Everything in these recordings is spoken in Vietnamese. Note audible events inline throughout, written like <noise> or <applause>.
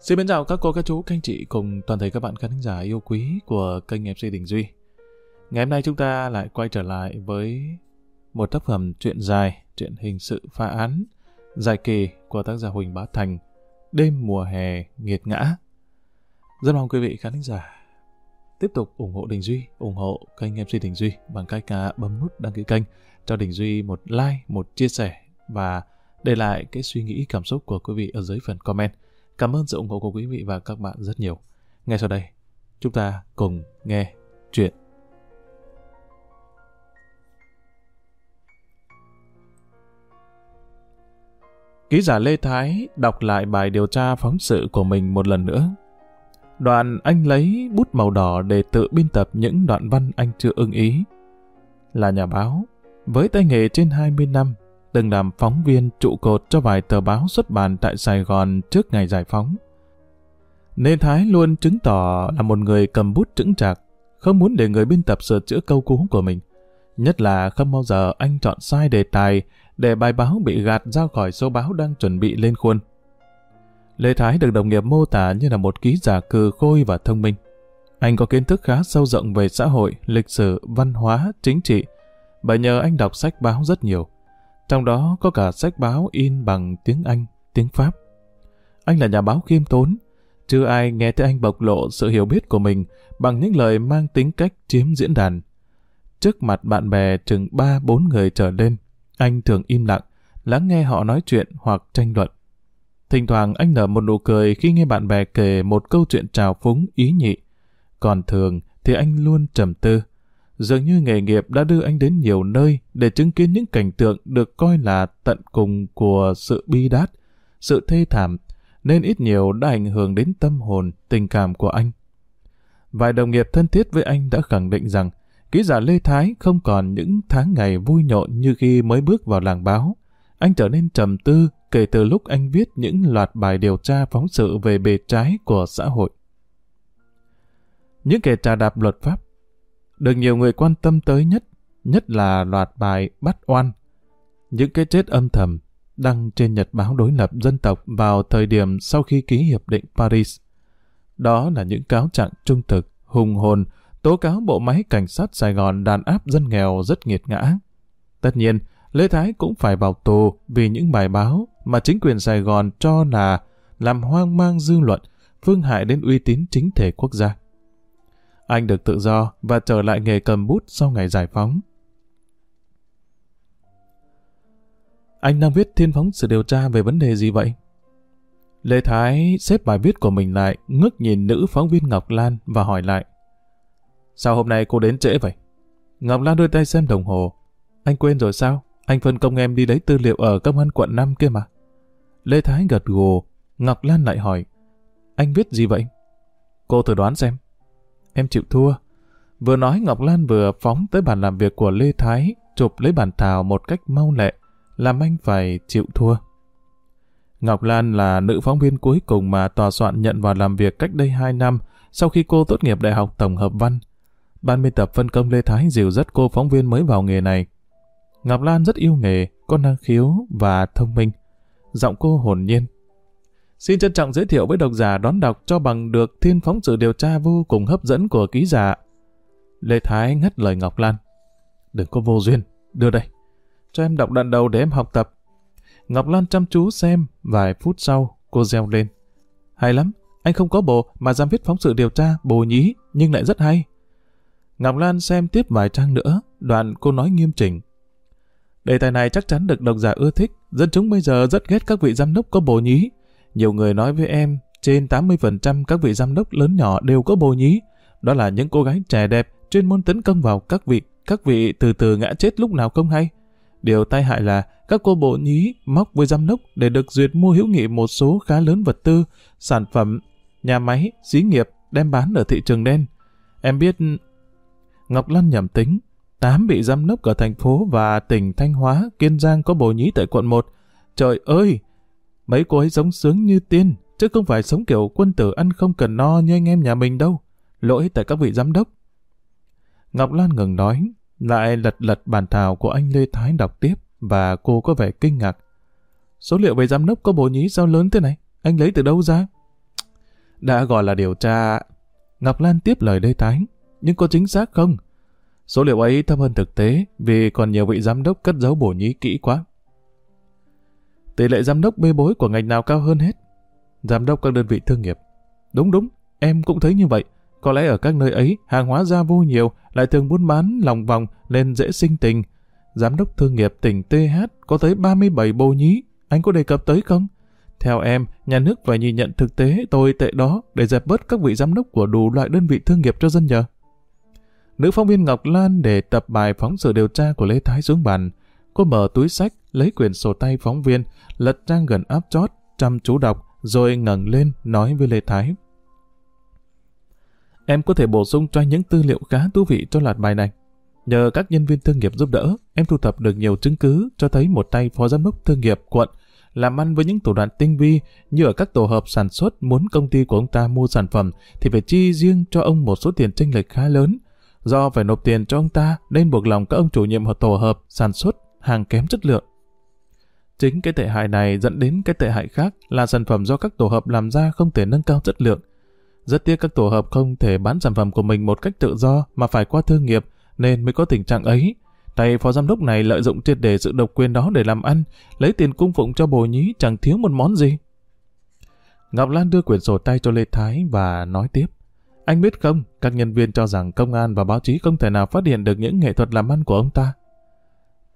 Xin mến chào các cô, các chú, các anh chị cùng toàn thể các bạn khán giả yêu quý của kênh MC Đình Duy. Ngày hôm nay chúng ta lại quay trở lại với một tác phẩm truyện dài, truyện hình sự phá án, dài kỳ của tác giả Huỳnh Bá Thành, Đêm mùa hè nghiệt ngã. Rất mong quý vị khán giả tiếp tục ủng hộ Đình Duy, ủng hộ kênh MC Đình Duy bằng cách à, bấm nút đăng ký kênh, cho Đình Duy một like, một chia sẻ và để lại cái suy nghĩ cảm xúc của quý vị ở dưới phần comment. Cảm ơn sự ủng hộ của quý vị và các bạn rất nhiều. Ngay sau đây, chúng ta cùng nghe chuyện. Ký giả Lê Thái đọc lại bài điều tra phóng sự của mình một lần nữa. Đoạn anh lấy bút màu đỏ để tự biên tập những đoạn văn anh chưa ưng ý. Là nhà báo, với tay nghề trên 20 năm, từng làm phóng viên trụ cột cho vài tờ báo xuất bản tại Sài Gòn trước ngày giải phóng. Nên Thái luôn chứng tỏ là một người cầm bút trững chạc, không muốn để người biên tập sửa chữa câu cú của mình. Nhất là không bao giờ anh chọn sai đề tài để bài báo bị gạt ra khỏi số báo đang chuẩn bị lên khuôn. Lê Thái được đồng nghiệp mô tả như là một ký giả cừ khôi và thông minh. Anh có kiến thức khá sâu rộng về xã hội, lịch sử, văn hóa, chính trị, bởi nhờ anh đọc sách báo rất nhiều. Trong đó có cả sách báo in bằng tiếng Anh, tiếng Pháp. Anh là nhà báo khiêm tốn, chưa ai nghe thấy anh bộc lộ sự hiểu biết của mình bằng những lời mang tính cách chiếm diễn đàn. Trước mặt bạn bè chừng 3-4 người trở lên, anh thường im lặng, lắng nghe họ nói chuyện hoặc tranh luận. Thỉnh thoảng anh nở một nụ cười khi nghe bạn bè kể một câu chuyện trào phúng ý nhị. Còn thường thì anh luôn trầm tư. Dường như nghề nghiệp đã đưa anh đến nhiều nơi để chứng kiến những cảnh tượng được coi là tận cùng của sự bi đát, sự thê thảm, nên ít nhiều đã ảnh hưởng đến tâm hồn, tình cảm của anh. Vài đồng nghiệp thân thiết với anh đã khẳng định rằng ký giả Lê Thái không còn những tháng ngày vui nhộn như khi mới bước vào làng báo. Anh trở nên trầm tư kể từ lúc anh viết những loạt bài điều tra phóng sự về bề trái của xã hội. Những kẻ trà đạp luật pháp được nhiều người quan tâm tới nhất, nhất là loạt bài bắt oan. Những cái chết âm thầm đăng trên nhật báo đối lập dân tộc vào thời điểm sau khi ký hiệp định Paris. Đó là những cáo trạng trung thực, hùng hồn, tố cáo bộ máy cảnh sát Sài Gòn đàn áp dân nghèo rất nghiệt ngã. Tất nhiên, Lê Thái cũng phải vào tù vì những bài báo mà chính quyền Sài Gòn cho là làm hoang mang dư luận, phương hại đến uy tín chính thể quốc gia. Anh được tự do và trở lại nghề cầm bút sau ngày giải phóng. Anh đang viết thiên phóng sự điều tra về vấn đề gì vậy? Lê Thái xếp bài viết của mình lại, ngước nhìn nữ phóng viên Ngọc Lan và hỏi lại. Sao hôm nay cô đến trễ vậy? Ngọc Lan đưa tay xem đồng hồ. Anh quên rồi sao? Anh phân công em đi lấy tư liệu ở công an quận 5 kia mà. Lê Thái gật gù, Ngọc Lan lại hỏi. Anh viết gì vậy? Cô thử đoán xem. Em chịu thua. Vừa nói Ngọc Lan vừa phóng tới bàn làm việc của Lê Thái, chụp lấy bàn thảo một cách mau lẹ, làm anh phải chịu thua. Ngọc Lan là nữ phóng viên cuối cùng mà tòa soạn nhận vào làm việc cách đây 2 năm sau khi cô tốt nghiệp Đại học Tổng hợp Văn. Ban biên tập phân công Lê Thái dìu dắt cô phóng viên mới vào nghề này. Ngọc Lan rất yêu nghề, có năng khiếu và thông minh. Giọng cô hồn nhiên. Xin trân trọng giới thiệu với độc giả đón đọc cho bằng được thiên phóng sự điều tra vô cùng hấp dẫn của ký giả. Lê Thái ngắt lời Ngọc Lan. Đừng có vô duyên, đưa đây. Cho em đọc đoạn đầu để em học tập. Ngọc Lan chăm chú xem, vài phút sau, cô reo lên. Hay lắm, anh không có bộ mà dám viết phóng sự điều tra, bồ nhí, nhưng lại rất hay. Ngọc Lan xem tiếp vài trang nữa, đoạn cô nói nghiêm chỉnh. Đề tài này chắc chắn được độc giả ưa thích. Dân chúng bây giờ rất ghét các vị giám đốc có bồ nhí. Nhiều người nói với em, trên 80% các vị giám đốc lớn nhỏ đều có bồ nhí. Đó là những cô gái trẻ đẹp, chuyên môn tấn công vào các vị. Các vị từ từ ngã chết lúc nào không hay. Điều tai hại là các cô bộ nhí móc với giám đốc để được duyệt mua hữu nghị một số khá lớn vật tư, sản phẩm, nhà máy, xí nghiệp đem bán ở thị trường đen. Em biết... Ngọc Lan nhầm tính, tám bị giám đốc ở thành phố và tỉnh Thanh Hóa, Kiên Giang có bồ nhí tại quận 1. Trời ơi! Mấy cô ấy sống sướng như tiên, chứ không phải sống kiểu quân tử ăn không cần no như anh em nhà mình đâu. Lỗi tại các vị giám đốc. Ngọc Lan ngừng nói, lại lật lật bàn thảo của anh Lê Thái đọc tiếp và cô có vẻ kinh ngạc. Số liệu về giám đốc có bố nhí sao lớn thế này? Anh lấy từ đâu ra? đã gọi là điều tra. Ngọc Lan tiếp lời Lê Thái, nhưng có chính xác không? Số liệu ấy thấp hơn thực tế vì còn nhiều vị giám đốc cất giấu bổ nhí kỹ quá. Tỷ lệ giám đốc bê bối của ngành nào cao hơn hết? Giám đốc các đơn vị thương nghiệp. Đúng đúng, em cũng thấy như vậy. Có lẽ ở các nơi ấy, hàng hóa ra vô nhiều, lại thường buôn bán lòng vòng nên dễ sinh tình. Giám đốc thương nghiệp tỉnh TH có tới 37 bồ nhí, anh có đề cập tới không? Theo em, nhà nước phải nhìn nhận thực tế tồi tệ đó để dẹp bớt các vị giám đốc của đủ loại đơn vị thương nghiệp cho dân nhờ. Nữ phóng viên Ngọc Lan để tập bài phóng sự điều tra của Lê Thái xuống bàn. Cô mở túi sách, lấy quyển sổ tay phóng viên, lật trang gần áp chót, chăm chú đọc, rồi ngẩng lên nói với Lê Thái. Em có thể bổ sung cho anh những tư liệu khá thú vị cho loạt bài này. Nhờ các nhân viên thương nghiệp giúp đỡ, em thu thập được nhiều chứng cứ cho thấy một tay phó giám đốc thương nghiệp quận làm ăn với những thủ đoạn tinh vi như ở các tổ hợp sản xuất muốn công ty của ông ta mua sản phẩm thì phải chi riêng cho ông một số tiền tranh lệch khá lớn. Do phải nộp tiền cho ông ta nên buộc lòng các ông chủ nhiệm tổ hợp sản xuất hàng kém chất lượng. Chính cái tệ hại này dẫn đến cái tệ hại khác là sản phẩm do các tổ hợp làm ra không thể nâng cao chất lượng. Rất tiếc các tổ hợp không thể bán sản phẩm của mình một cách tự do mà phải qua thương nghiệp nên mới có tình trạng ấy. Tay phó giám đốc này lợi dụng triệt để sự độc quyền đó để làm ăn, lấy tiền cung phụng cho bồ nhí chẳng thiếu một món gì. Ngọc Lan đưa quyển sổ tay cho Lê Thái và nói tiếp. Anh biết không, các nhân viên cho rằng công an và báo chí không thể nào phát hiện được những nghệ thuật làm ăn của ông ta.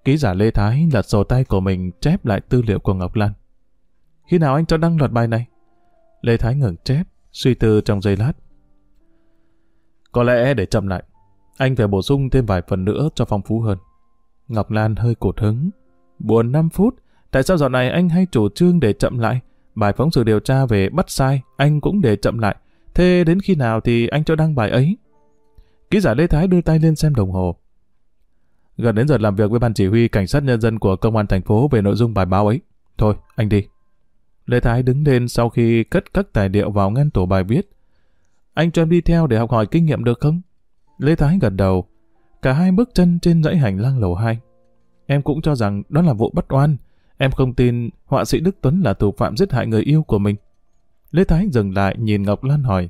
Ký giả Lê Thái lật sổ tay của mình chép lại tư liệu của Ngọc Lan. Khi nào anh cho đăng loạt bài này? Lê Thái ngừng chép, suy tư trong giây lát. Có lẽ để chậm lại, anh phải bổ sung thêm vài phần nữa cho phong phú hơn. Ngọc Lan hơi cột hứng. Buồn 5 phút, tại sao dạo này anh hay chủ trương để chậm lại? Bài phóng sự điều tra về bắt sai, anh cũng để chậm lại. Thế đến khi nào thì anh cho đăng bài ấy? Ký giả Lê Thái đưa tay lên xem đồng hồ. Gần đến giờ làm việc với ban chỉ huy cảnh sát nhân dân của công an thành phố về nội dung bài báo ấy. Thôi, anh đi. Lê Thái đứng lên sau khi cất các tài liệu vào ngăn tủ bài viết. Anh cho em đi theo để học hỏi kinh nghiệm được không? Lê Thái gật đầu. Cả hai bước chân trên dãy hành lang lầu 2. Em cũng cho rằng đó là vụ bắt oan. Em không tin họa sĩ Đức Tuấn là thủ phạm giết hại người yêu của mình. Lê Thái dừng lại nhìn Ngọc Lan hỏi.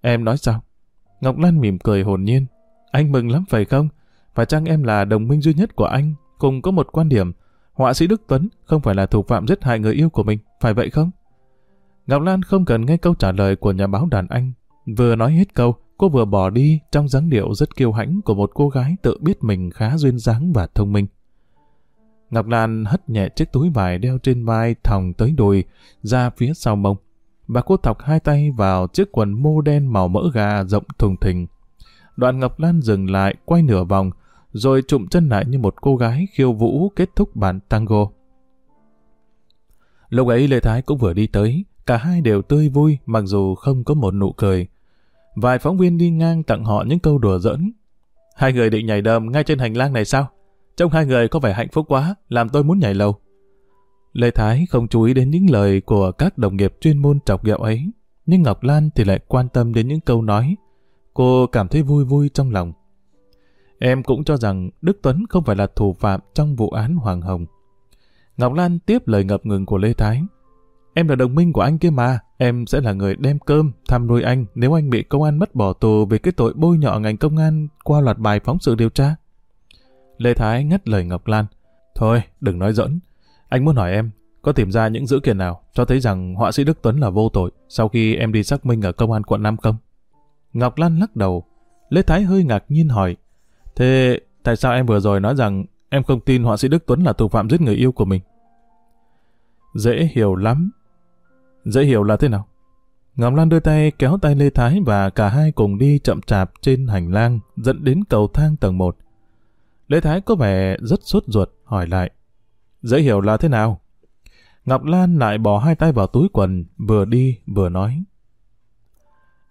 Em nói sao? Ngọc Lan mỉm cười hồn nhiên. Anh mừng lắm phải không? Phải chăng em là đồng minh duy nhất của anh, cùng có một quan điểm, họa sĩ Đức Tuấn không phải là thủ phạm giết hại người yêu của mình, phải vậy không? Ngọc Lan không cần nghe câu trả lời của nhà báo đàn anh. Vừa nói hết câu, cô vừa bỏ đi trong dáng điệu rất kiêu hãnh của một cô gái tự biết mình khá duyên dáng và thông minh. Ngọc Lan hất nhẹ chiếc túi vải đeo trên vai thòng tới đùi, ra phía sau mông. Và cô thọc hai tay vào chiếc quần mô đen màu mỡ gà rộng thùng thình. Đoạn Ngọc Lan dừng lại, quay nửa vòng, rồi trụm chân lại như một cô gái khiêu vũ kết thúc bản tango. Lúc ấy Lê Thái cũng vừa đi tới, cả hai đều tươi vui mặc dù không có một nụ cười. Vài phóng viên đi ngang tặng họ những câu đùa giỡn. Hai người định nhảy đầm ngay trên hành lang này sao? Trông hai người có vẻ hạnh phúc quá, làm tôi muốn nhảy lâu. Lê Thái không chú ý đến những lời của các đồng nghiệp chuyên môn chọc ghẹo ấy, nhưng Ngọc Lan thì lại quan tâm đến những câu nói. Cô cảm thấy vui vui trong lòng. Em cũng cho rằng Đức Tuấn không phải là thủ phạm trong vụ án Hoàng Hồng. Ngọc Lan tiếp lời ngập ngừng của Lê Thái. Em là đồng minh của anh kia mà, em sẽ là người đem cơm, thăm nuôi anh nếu anh bị công an mất bỏ tù vì cái tội bôi nhọ ngành công an qua loạt bài phóng sự điều tra. Lê Thái ngắt lời Ngọc Lan. Thôi, đừng nói dẫn. Anh muốn hỏi em, có tìm ra những dữ kiện nào cho thấy rằng họa sĩ Đức Tuấn là vô tội sau khi em đi xác minh ở công an quận Nam không? Ngọc Lan lắc đầu. Lê Thái hơi ngạc nhiên hỏi. Thế tại sao em vừa rồi nói rằng em không tin họa sĩ Đức Tuấn là thủ phạm giết người yêu của mình? Dễ hiểu lắm. Dễ hiểu là thế nào? Ngọc Lan đưa tay kéo tay Lê Thái và cả hai cùng đi chậm chạp trên hành lang dẫn đến cầu thang tầng 1. Lê Thái có vẻ rất sốt ruột, hỏi lại. Dễ hiểu là thế nào? Ngọc Lan lại bỏ hai tay vào túi quần, vừa đi vừa nói.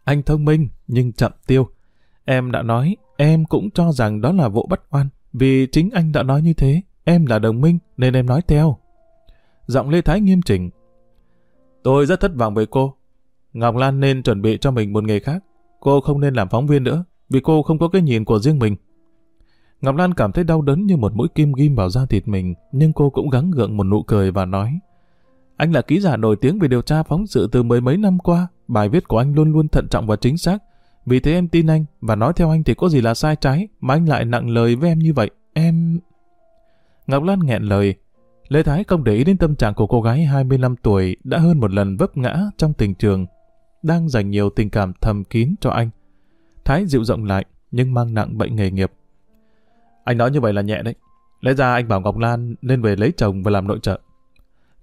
Anh thông minh nhưng chậm tiêu. Em đã nói Em cũng cho rằng đó là vụ bắt oan, vì chính anh đã nói như thế, em là đồng minh nên em nói theo. Giọng Lê Thái nghiêm chỉnh. Tôi rất thất vọng với cô. Ngọc Lan nên chuẩn bị cho mình một nghề khác. Cô không nên làm phóng viên nữa, vì cô không có cái nhìn của riêng mình. Ngọc Lan cảm thấy đau đớn như một mũi kim ghim vào da thịt mình, nhưng cô cũng gắng gượng một nụ cười và nói. Anh là ký giả nổi tiếng về điều tra phóng sự từ mười mấy năm qua, bài viết của anh luôn luôn thận trọng và chính xác. Vì thế em tin anh, và nói theo anh thì có gì là sai trái, mà anh lại nặng lời với em như vậy. Em... Ngọc Lan nghẹn lời. Lê Thái không để ý đến tâm trạng của cô gái 25 tuổi đã hơn một lần vấp ngã trong tình trường, đang dành nhiều tình cảm thầm kín cho anh. Thái dịu rộng lại, nhưng mang nặng bệnh nghề nghiệp. Anh nói như vậy là nhẹ đấy. Lẽ ra anh bảo Ngọc Lan nên về lấy chồng và làm nội trợ.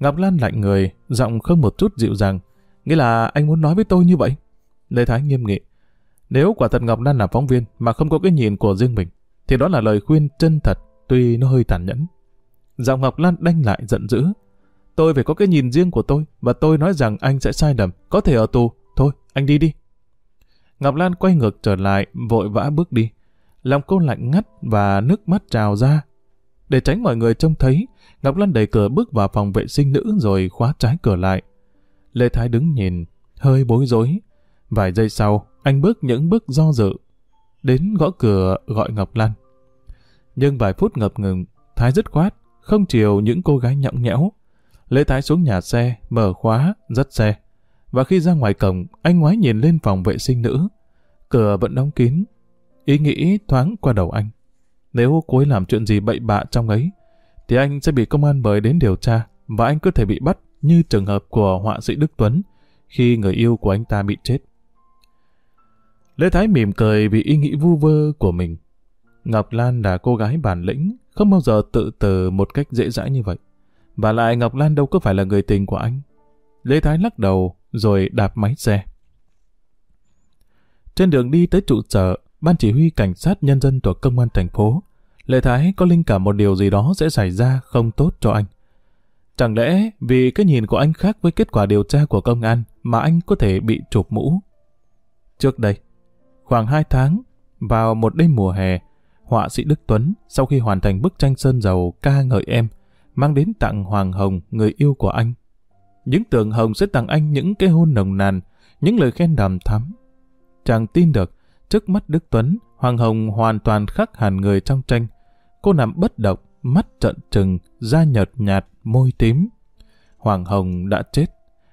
Ngọc Lan lạnh người, giọng không một chút dịu dàng. Nghĩa là anh muốn nói với tôi như vậy? Lê Thái nghiêm nghị. Nếu quả thật Ngọc Lan là phóng viên mà không có cái nhìn của riêng mình, thì đó là lời khuyên chân thật, tuy nó hơi tàn nhẫn. Giọng Ngọc Lan đanh lại giận dữ. Tôi phải có cái nhìn riêng của tôi, và tôi nói rằng anh sẽ sai lầm, có thể ở tù. Thôi, anh đi đi. Ngọc Lan quay ngược trở lại, vội vã bước đi. Lòng cô lạnh ngắt và nước mắt trào ra. Để tránh mọi người trông thấy, Ngọc Lan đẩy cửa bước vào phòng vệ sinh nữ rồi khóa trái cửa lại. Lê Thái đứng nhìn, hơi bối rối. Vài giây sau, anh bước những bước do dự. Đến gõ cửa gọi Ngọc Lan. Nhưng vài phút ngập ngừng, Thái dứt khoát, không chiều những cô gái nhõng nhẽo. lễ Thái xuống nhà xe, mở khóa, dắt xe. Và khi ra ngoài cổng, anh ngoái nhìn lên phòng vệ sinh nữ. Cửa vẫn đóng kín. Ý nghĩ thoáng qua đầu anh. Nếu cô ấy làm chuyện gì bậy bạ trong ấy, thì anh sẽ bị công an mời đến điều tra và anh có thể bị bắt như trường hợp của họa sĩ Đức Tuấn khi người yêu của anh ta bị chết. Lê Thái mỉm cười vì ý nghĩ vu vơ của mình. Ngọc Lan là cô gái bản lĩnh, không bao giờ tự từ một cách dễ dãi như vậy. Và lại Ngọc Lan đâu có phải là người tình của anh. Lê Thái lắc đầu rồi đạp máy xe. Trên đường đi tới trụ sở, Ban chỉ huy cảnh sát nhân dân thuộc công an thành phố, Lê Thái có linh cảm một điều gì đó sẽ xảy ra không tốt cho anh. Chẳng lẽ vì cái nhìn của anh khác với kết quả điều tra của công an mà anh có thể bị chụp mũ? Trước đây, khoảng 2 tháng, vào một đêm mùa hè, họa sĩ Đức Tuấn sau khi hoàn thành bức tranh sơn dầu ca ngợi em, mang đến tặng Hoàng Hồng, người yêu của anh. Những tường Hồng sẽ tặng anh những cái hôn nồng nàn, những lời khen đàm thắm. Chàng tin được, trước mắt Đức Tuấn, Hoàng Hồng hoàn toàn khác hẳn người trong tranh. Cô nằm bất động, mắt trợn trừng, da nhợt nhạt, môi tím. Hoàng Hồng đã chết.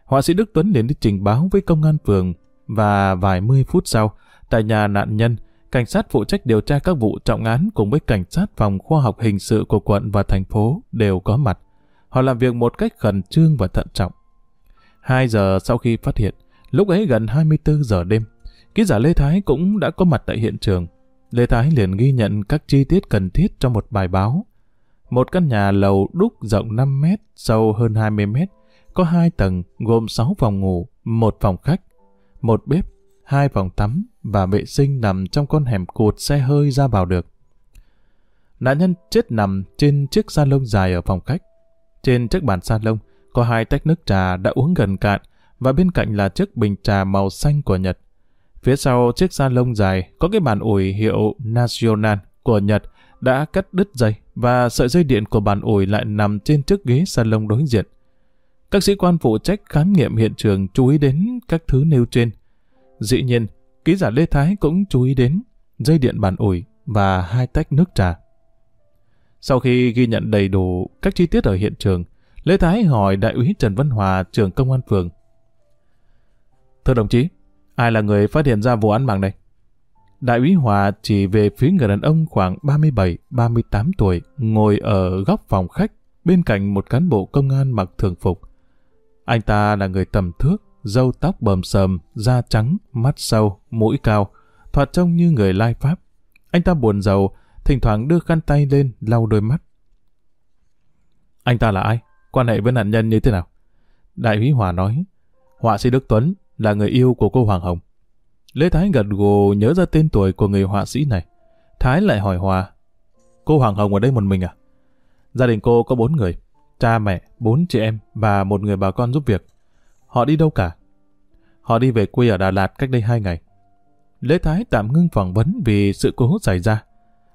Họa sĩ Đức Tuấn đến đi trình báo với công an phường và vài mươi phút sau, tại nhà nạn nhân, cảnh sát phụ trách điều tra các vụ trọng án cùng với cảnh sát phòng khoa học hình sự của quận và thành phố đều có mặt. Họ làm việc một cách khẩn trương và thận trọng. Hai giờ sau khi phát hiện, lúc ấy gần 24 giờ đêm, ký giả Lê Thái cũng đã có mặt tại hiện trường. Lê Thái liền ghi nhận các chi tiết cần thiết trong một bài báo. Một căn nhà lầu đúc rộng 5 mét, sâu hơn 20 mét, có hai tầng gồm 6 phòng ngủ, một phòng khách, một bếp, hai phòng tắm và vệ sinh nằm trong con hẻm cụt xe hơi ra vào được. Nạn nhân chết nằm trên chiếc sa lông dài ở phòng khách. Trên chiếc bàn sa lông có hai tách nước trà đã uống gần cạn và bên cạnh là chiếc bình trà màu xanh của Nhật. Phía sau chiếc sa lông dài có cái bàn ủi hiệu National của Nhật đã cắt đứt dây và sợi dây điện của bàn ủi lại nằm trên chiếc ghế salon đối diện. Các sĩ quan phụ trách khám nghiệm hiện trường chú ý đến các thứ nêu trên. Dĩ nhiên, ký giả Lê Thái cũng chú ý đến dây điện bàn ủi và hai tách nước trà. Sau khi ghi nhận đầy đủ các chi tiết ở hiện trường, Lê Thái hỏi đại úy Trần Văn Hòa, trưởng công an phường. Thưa đồng chí, ai là người phát hiện ra vụ án mạng này? Đại úy Hòa chỉ về phía người đàn ông khoảng 37-38 tuổi ngồi ở góc phòng khách bên cạnh một cán bộ công an mặc thường phục. Anh ta là người tầm thước, râu tóc bầm sờm, da trắng, mắt sâu, mũi cao, thoạt trông như người lai pháp. Anh ta buồn rầu, thỉnh thoảng đưa khăn tay lên lau đôi mắt. Anh ta là ai? Quan hệ với nạn nhân như thế nào? Đại úy Hòa nói, họa sĩ Đức Tuấn là người yêu của cô Hoàng Hồng. Lê Thái gật gù nhớ ra tên tuổi của người họa sĩ này. Thái lại hỏi Hòa, cô Hoàng Hồng ở đây một mình à? Gia đình cô có bốn người, cha mẹ, bốn chị em và một người bà con giúp việc. Họ đi đâu cả? Họ đi về quê ở Đà Lạt cách đây hai ngày. Lê Thái tạm ngưng phỏng vấn vì sự cố xảy ra.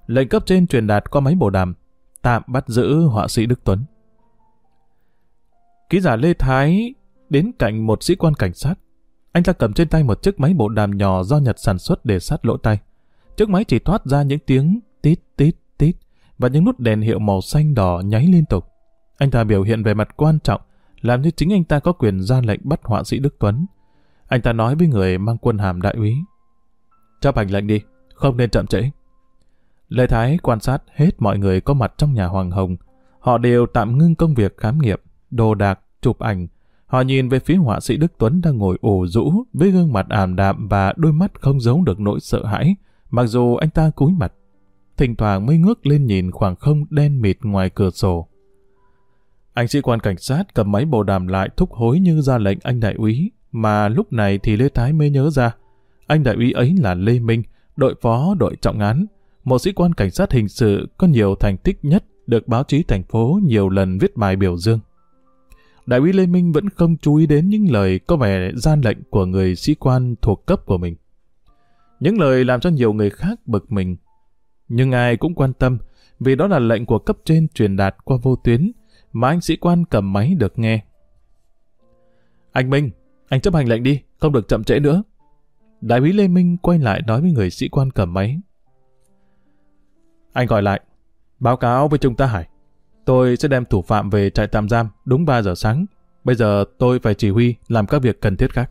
Lệnh cấp trên truyền đạt qua máy bộ đàm, tạm bắt giữ họa sĩ Đức Tuấn. Ký giả Lê Thái đến cạnh một sĩ quan cảnh sát. Anh ta cầm trên tay một chiếc máy bộ đàm nhỏ do Nhật sản xuất để sát lỗ tay. Chiếc máy chỉ thoát ra những tiếng tít tít tít và những nút đèn hiệu màu xanh đỏ nháy liên tục. Anh ta biểu hiện về mặt quan trọng, làm như chính anh ta có quyền ra lệnh bắt họa sĩ Đức Tuấn. Anh ta nói với người mang quân hàm đại úy. Chấp hành lệnh đi, không nên chậm trễ. Lê Thái quan sát hết mọi người có mặt trong nhà Hoàng Hồng. Họ đều tạm ngưng công việc khám nghiệm, đồ đạc, chụp ảnh. Họ nhìn về phía họa sĩ Đức Tuấn đang ngồi ủ rũ với gương mặt ảm đạm và đôi mắt không giấu được nỗi sợ hãi, mặc dù anh ta cúi mặt. Thỉnh thoảng mới ngước lên nhìn khoảng không đen mịt ngoài cửa sổ. Anh sĩ quan cảnh sát cầm máy bồ đàm lại thúc hối như ra lệnh anh đại úy, mà lúc này thì Lê Thái mới nhớ ra. Anh đại úy ấy là Lê Minh, đội phó đội trọng án, một sĩ quan cảnh sát hình sự có nhiều thành tích nhất được báo chí thành phố nhiều lần viết bài biểu dương. Đại úy Lê Minh vẫn không chú ý đến những lời có vẻ gian lệnh của người sĩ quan thuộc cấp của mình. Những lời làm cho nhiều người khác bực mình. Nhưng ai cũng quan tâm vì đó là lệnh của cấp trên truyền đạt qua vô tuyến mà anh sĩ quan cầm máy được nghe. Anh Minh, anh chấp hành lệnh đi, không được chậm trễ nữa. Đại úy Lê Minh quay lại nói với người sĩ quan cầm máy. Anh gọi lại, báo cáo với Trung tá Hải. Tôi sẽ đem thủ phạm về trại tạm giam đúng 3 giờ sáng. Bây giờ tôi phải chỉ huy làm các việc cần thiết khác.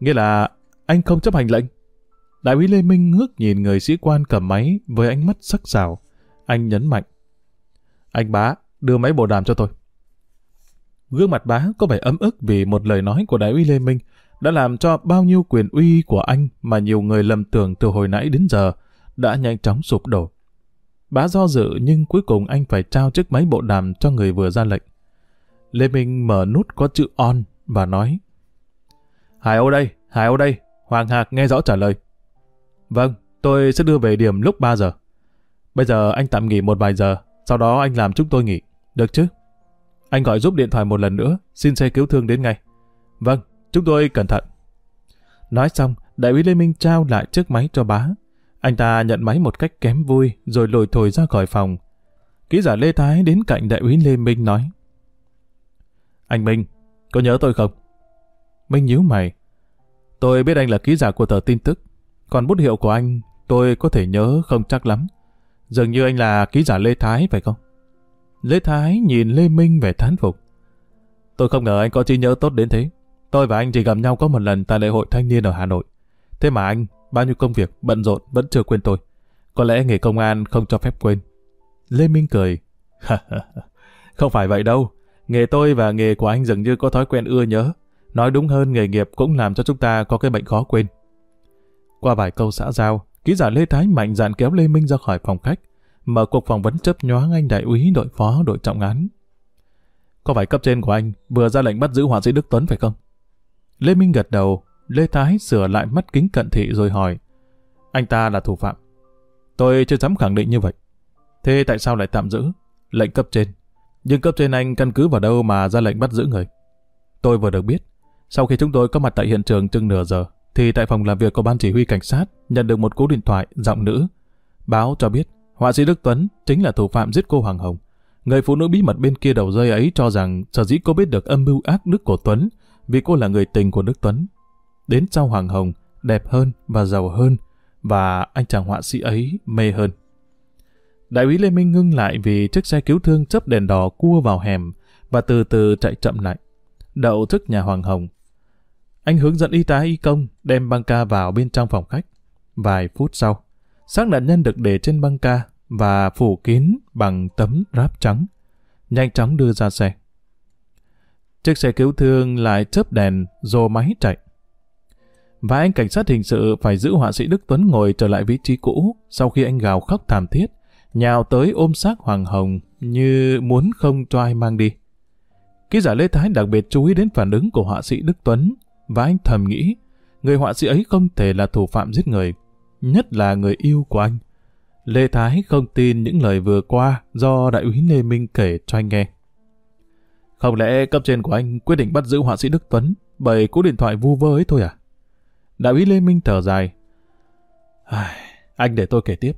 Nghĩa là anh không chấp hành lệnh. Đại úy Lê Minh ngước nhìn người sĩ quan cầm máy với ánh mắt sắc sảo. Anh nhấn mạnh. Anh bá, đưa máy bộ đàm cho tôi. Gương mặt bá có vẻ ấm ức vì một lời nói của đại úy Lê Minh đã làm cho bao nhiêu quyền uy của anh mà nhiều người lầm tưởng từ hồi nãy đến giờ đã nhanh chóng sụp đổ. Bá do dự nhưng cuối cùng anh phải trao chiếc máy bộ đàm cho người vừa ra lệnh. Lê Minh mở nút có chữ on và nói Hải Âu đây, Hải Âu đây, Hoàng Hạc nghe rõ trả lời. Vâng, tôi sẽ đưa về điểm lúc 3 giờ. Bây giờ anh tạm nghỉ một vài giờ, sau đó anh làm chúng tôi nghỉ. Được chứ? Anh gọi giúp điện thoại một lần nữa, xin xe cứu thương đến ngay. Vâng, chúng tôi cẩn thận. Nói xong, đại úy Lê Minh trao lại chiếc máy cho bá. Anh ta nhận máy một cách kém vui, rồi lùi thổi ra khỏi phòng. Ký giả Lê Thái đến cạnh đại úy Lê Minh nói. Anh Minh, có nhớ tôi không? Minh nhíu mày. Tôi biết anh là ký giả của tờ tin tức, còn bút hiệu của anh tôi có thể nhớ không chắc lắm. Dường như anh là ký giả Lê Thái phải không? Lê Thái nhìn Lê Minh vẻ thán phục. Tôi không ngờ anh có trí nhớ tốt đến thế. Tôi và anh chỉ gặp nhau có một lần tại lễ hội thanh niên ở Hà Nội. Thế mà anh, bao nhiêu công việc, bận rộn vẫn chưa quên tôi. Có lẽ nghề công an không cho phép quên. Lê Minh cười. <laughs> không phải vậy đâu. Nghề tôi và nghề của anh dường như có thói quen ưa nhớ. Nói đúng hơn nghề nghiệp cũng làm cho chúng ta có cái bệnh khó quên. Qua vài câu xã giao, ký giả Lê Thái mạnh dạn kéo Lê Minh ra khỏi phòng khách mở cuộc phỏng vấn chấp nhoáng anh đại úy đội phó đội trọng án. Có phải cấp trên của anh vừa ra lệnh bắt giữ họa sĩ Đức Tuấn phải không? Lê Minh gật đầu, Lê Thái sửa lại mắt kính cận thị rồi hỏi. Anh ta là thủ phạm. Tôi chưa dám khẳng định như vậy. Thế tại sao lại tạm giữ? Lệnh cấp trên. Nhưng cấp trên anh căn cứ vào đâu mà ra lệnh bắt giữ người? Tôi vừa được biết. Sau khi chúng tôi có mặt tại hiện trường chừng nửa giờ, thì tại phòng làm việc của ban chỉ huy cảnh sát nhận được một cú điện thoại giọng nữ. Báo cho biết Họa sĩ Đức Tuấn chính là thủ phạm giết cô Hoàng Hồng. Người phụ nữ bí mật bên kia đầu dây ấy cho rằng sở dĩ cô biết được âm mưu ác đức của Tuấn vì cô là người tình của Đức Tuấn. Đến sau Hoàng Hồng, đẹp hơn và giàu hơn và anh chàng họa sĩ ấy mê hơn. Đại úy Lê Minh ngưng lại vì chiếc xe cứu thương chấp đèn đỏ cua vào hẻm và từ từ chạy chậm lại. Đậu trước nhà Hoàng Hồng. Anh hướng dẫn y tá y công đem băng ca vào bên trong phòng khách. Vài phút sau, xác nạn nhân được để trên băng ca và phủ kín bằng tấm ráp trắng. Nhanh chóng đưa ra xe. Chiếc xe cứu thương lại chớp đèn rồ máy chạy. Và anh cảnh sát hình sự phải giữ họa sĩ Đức Tuấn ngồi trở lại vị trí cũ sau khi anh gào khóc thảm thiết, nhào tới ôm xác Hoàng Hồng như muốn không cho ai mang đi. Ký giả Lê Thái đặc biệt chú ý đến phản ứng của họa sĩ Đức Tuấn và anh thầm nghĩ người họa sĩ ấy không thể là thủ phạm giết người nhất là người yêu của anh. Lê Thái không tin những lời vừa qua do đại úy Lê Minh kể cho anh nghe. Không lẽ cấp trên của anh quyết định bắt giữ họa sĩ Đức Tuấn bởi cú điện thoại vu vơ ấy thôi à? Đại úy Lê Minh thở dài. Anh để tôi kể tiếp.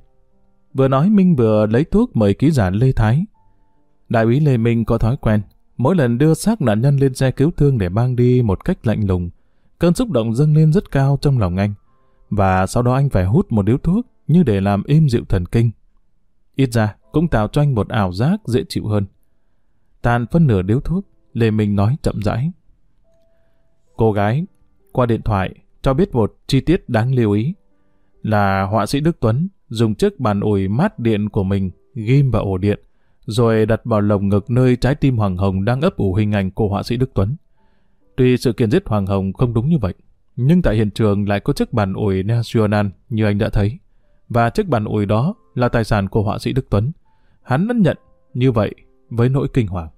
Vừa nói Minh vừa lấy thuốc mời ký giả Lê Thái. Đại úy Lê Minh có thói quen, mỗi lần đưa xác nạn nhân lên xe cứu thương để mang đi một cách lạnh lùng, cơn xúc động dâng lên rất cao trong lòng anh và sau đó anh phải hút một điếu thuốc như để làm êm dịu thần kinh. Ít ra cũng tạo cho anh một ảo giác dễ chịu hơn. Tàn phân nửa điếu thuốc, Lê Minh nói chậm rãi. Cô gái, qua điện thoại cho biết một chi tiết đáng lưu ý là họa sĩ Đức Tuấn dùng chiếc bàn ủi mát điện của mình ghim vào ổ điện, rồi đặt vào lồng ngực nơi trái tim Hoàng Hồng đang ấp ủ hình ảnh của họa sĩ Đức Tuấn. Tuy sự kiện giết Hoàng Hồng không đúng như vậy, nhưng tại hiện trường lại có chiếc bàn ủi National như anh đã thấy, và chiếc bàn ủi đó là tài sản của họa sĩ Đức Tuấn. Hắn đã nhận như vậy với nỗi kinh hoàng.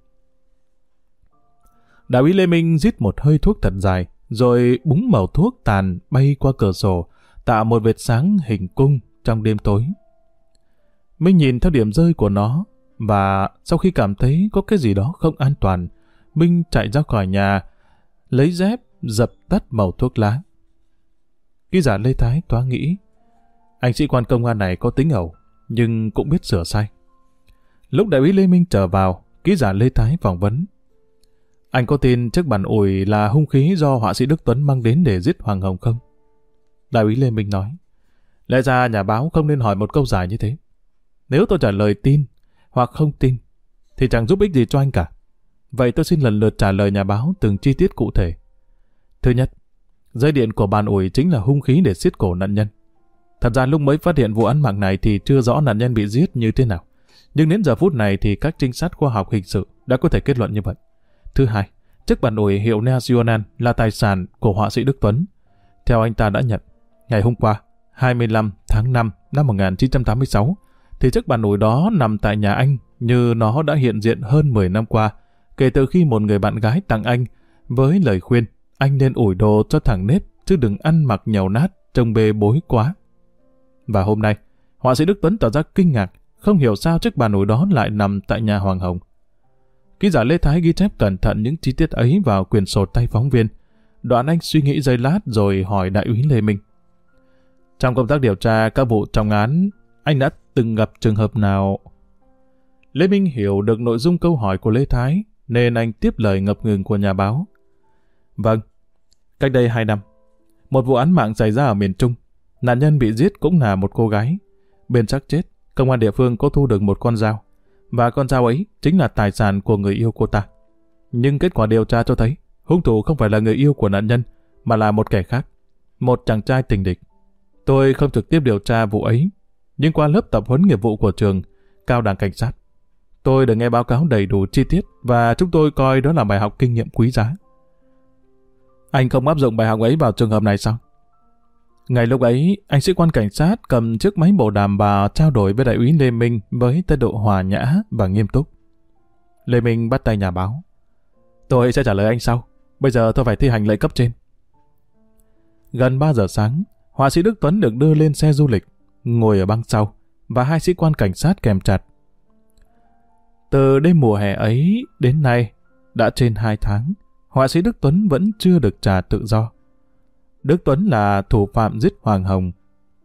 Đại úy Lê Minh rít một hơi thuốc thật dài, rồi búng màu thuốc tàn bay qua cửa sổ, tạo một vệt sáng hình cung trong đêm tối. Minh nhìn theo điểm rơi của nó, và sau khi cảm thấy có cái gì đó không an toàn, Minh chạy ra khỏi nhà, lấy dép, dập tắt màu thuốc lá. Ký giả Lê Thái toá nghĩ, anh sĩ quan công an này có tính ẩu, nhưng cũng biết sửa sai. Lúc đại úy Lê Minh trở vào, ký giả Lê Thái phỏng vấn. Anh có tin chiếc bàn ủi là hung khí do họa sĩ Đức Tuấn mang đến để giết Hoàng Hồng không? Đại úy Lê Minh nói. Lẽ ra nhà báo không nên hỏi một câu dài như thế. Nếu tôi trả lời tin hoặc không tin, thì chẳng giúp ích gì cho anh cả. Vậy tôi xin lần lượt trả lời nhà báo từng chi tiết cụ thể. Thứ nhất, dây điện của bàn ủi chính là hung khí để xiết cổ nạn nhân. Thật ra lúc mới phát hiện vụ án mạng này thì chưa rõ nạn nhân bị giết như thế nào. Nhưng đến giờ phút này thì các trinh sát khoa học hình sự đã có thể kết luận như vậy. Thứ hai, chiếc bàn ủi hiệu National là tài sản của họa sĩ Đức Tuấn. Theo anh ta đã nhận, ngày hôm qua, 25 tháng 5 năm 1986, thì chiếc bàn ủi đó nằm tại nhà anh như nó đã hiện diện hơn 10 năm qua, kể từ khi một người bạn gái tặng anh với lời khuyên anh nên ủi đồ cho thằng nếp chứ đừng ăn mặc nhầu nát trông bê bối quá. Và hôm nay, họa sĩ Đức Tuấn tỏ ra kinh ngạc, không hiểu sao chiếc bàn ủi đó lại nằm tại nhà Hoàng Hồng. Ký giả Lê Thái ghi chép cẩn thận những chi tiết ấy vào quyền sổ tay phóng viên. Đoạn anh suy nghĩ giây lát rồi hỏi đại úy Lê Minh. Trong công tác điều tra các vụ trọng án, anh đã từng gặp trường hợp nào? Lê Minh hiểu được nội dung câu hỏi của Lê Thái, nên anh tiếp lời ngập ngừng của nhà báo. Vâng, cách đây hai năm, một vụ án mạng xảy ra ở miền Trung. Nạn nhân bị giết cũng là một cô gái. Bên xác chết, công an địa phương có thu được một con dao. Và con dao ấy chính là tài sản của người yêu cô ta. Nhưng kết quả điều tra cho thấy, hung thủ không phải là người yêu của nạn nhân, mà là một kẻ khác. Một chàng trai tình địch. Tôi không trực tiếp điều tra vụ ấy, nhưng qua lớp tập huấn nghiệp vụ của trường, cao đẳng cảnh sát, tôi được nghe báo cáo đầy đủ chi tiết và chúng tôi coi đó là bài học kinh nghiệm quý giá. Anh không áp dụng bài học ấy vào trường hợp này sao? Ngày lúc ấy, anh sĩ quan cảnh sát cầm chiếc máy bộ đàm và trao đổi với đại úy Lê Minh với thái độ hòa nhã và nghiêm túc. Lê Minh bắt tay nhà báo. Tôi sẽ trả lời anh sau. Bây giờ tôi phải thi hành lệnh cấp trên. Gần 3 giờ sáng, họa sĩ Đức Tuấn được đưa lên xe du lịch, ngồi ở băng sau, và hai sĩ quan cảnh sát kèm chặt. Từ đêm mùa hè ấy đến nay, đã trên 2 tháng, họa sĩ Đức Tuấn vẫn chưa được trả tự do. Đức Tuấn là thủ phạm giết Hoàng Hồng.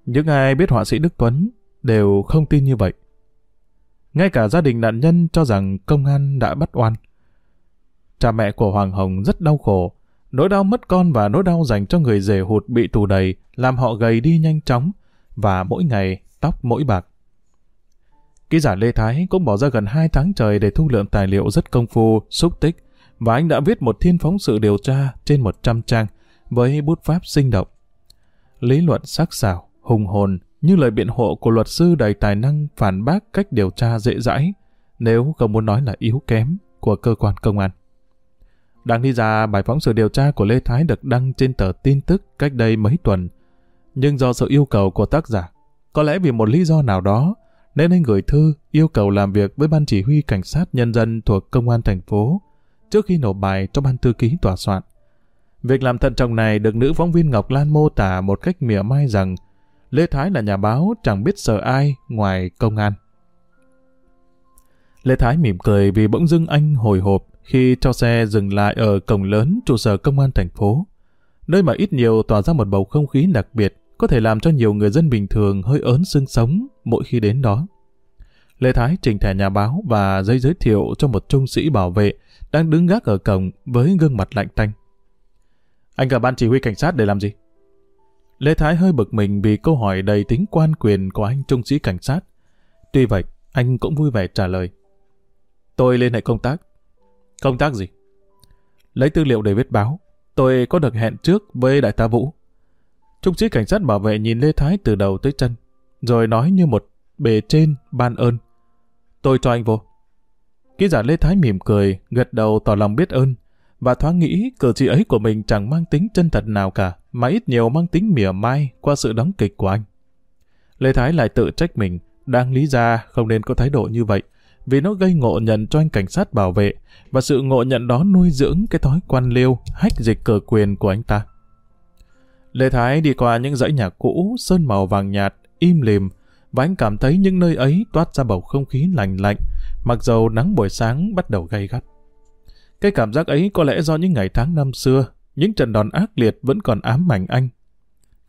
Những ai biết họa sĩ Đức Tuấn đều không tin như vậy. Ngay cả gia đình nạn nhân cho rằng công an đã bắt oan. Cha mẹ của Hoàng Hồng rất đau khổ. Nỗi đau mất con và nỗi đau dành cho người rể hụt bị tù đầy làm họ gầy đi nhanh chóng và mỗi ngày tóc mỗi bạc. Ký giả Lê Thái cũng bỏ ra gần 2 tháng trời để thu lượm tài liệu rất công phu, xúc tích và anh đã viết một thiên phóng sự điều tra trên 100 trang với bút pháp sinh động. Lý luận sắc sảo, hùng hồn như lời biện hộ của luật sư đầy tài năng phản bác cách điều tra dễ dãi, nếu không muốn nói là yếu kém của cơ quan công an. đáng đi ra bài phóng sự điều tra của Lê Thái được đăng trên tờ tin tức cách đây mấy tuần, nhưng do sự yêu cầu của tác giả, có lẽ vì một lý do nào đó, nên anh gửi thư yêu cầu làm việc với ban chỉ huy cảnh sát nhân dân thuộc công an thành phố trước khi nộp bài cho ban thư ký tòa soạn. Việc làm thận trọng này được nữ phóng viên Ngọc Lan mô tả một cách mỉa mai rằng Lê Thái là nhà báo chẳng biết sợ ai ngoài công an. Lê Thái mỉm cười vì bỗng dưng anh hồi hộp khi cho xe dừng lại ở cổng lớn trụ sở công an thành phố, nơi mà ít nhiều tỏa ra một bầu không khí đặc biệt có thể làm cho nhiều người dân bình thường hơi ớn xương sống mỗi khi đến đó. Lê Thái trình thẻ nhà báo và giấy giới thiệu cho một trung sĩ bảo vệ đang đứng gác ở cổng với gương mặt lạnh tanh. Anh gặp ban chỉ huy cảnh sát để làm gì? Lê Thái hơi bực mình vì câu hỏi đầy tính quan quyền của anh trung sĩ cảnh sát. Tuy vậy, anh cũng vui vẻ trả lời. Tôi liên hệ công tác. Công tác gì? Lấy tư liệu để viết báo. tôi có được hẹn trước với đại tá Vũ. Trung sĩ cảnh sát bảo vệ nhìn Lê Thái từ đầu tới chân, rồi nói như một bề trên ban ơn. Tôi cho anh vô. Ký giả Lê Thái mỉm cười, gật đầu tỏ lòng biết ơn, và thoáng nghĩ cử chỉ ấy của mình chẳng mang tính chân thật nào cả, mà ít nhiều mang tính mỉa mai qua sự đóng kịch của anh. Lê Thái lại tự trách mình, đang lý ra không nên có thái độ như vậy, vì nó gây ngộ nhận cho anh cảnh sát bảo vệ, và sự ngộ nhận đó nuôi dưỡng cái thói quan liêu, hách dịch cờ quyền của anh ta. Lê Thái đi qua những dãy nhà cũ, sơn màu vàng nhạt, im lìm, và anh cảm thấy những nơi ấy toát ra bầu không khí lành lạnh, mặc dầu nắng buổi sáng bắt đầu gay gắt. Cái cảm giác ấy có lẽ do những ngày tháng năm xưa, những trận đòn ác liệt vẫn còn ám ảnh anh.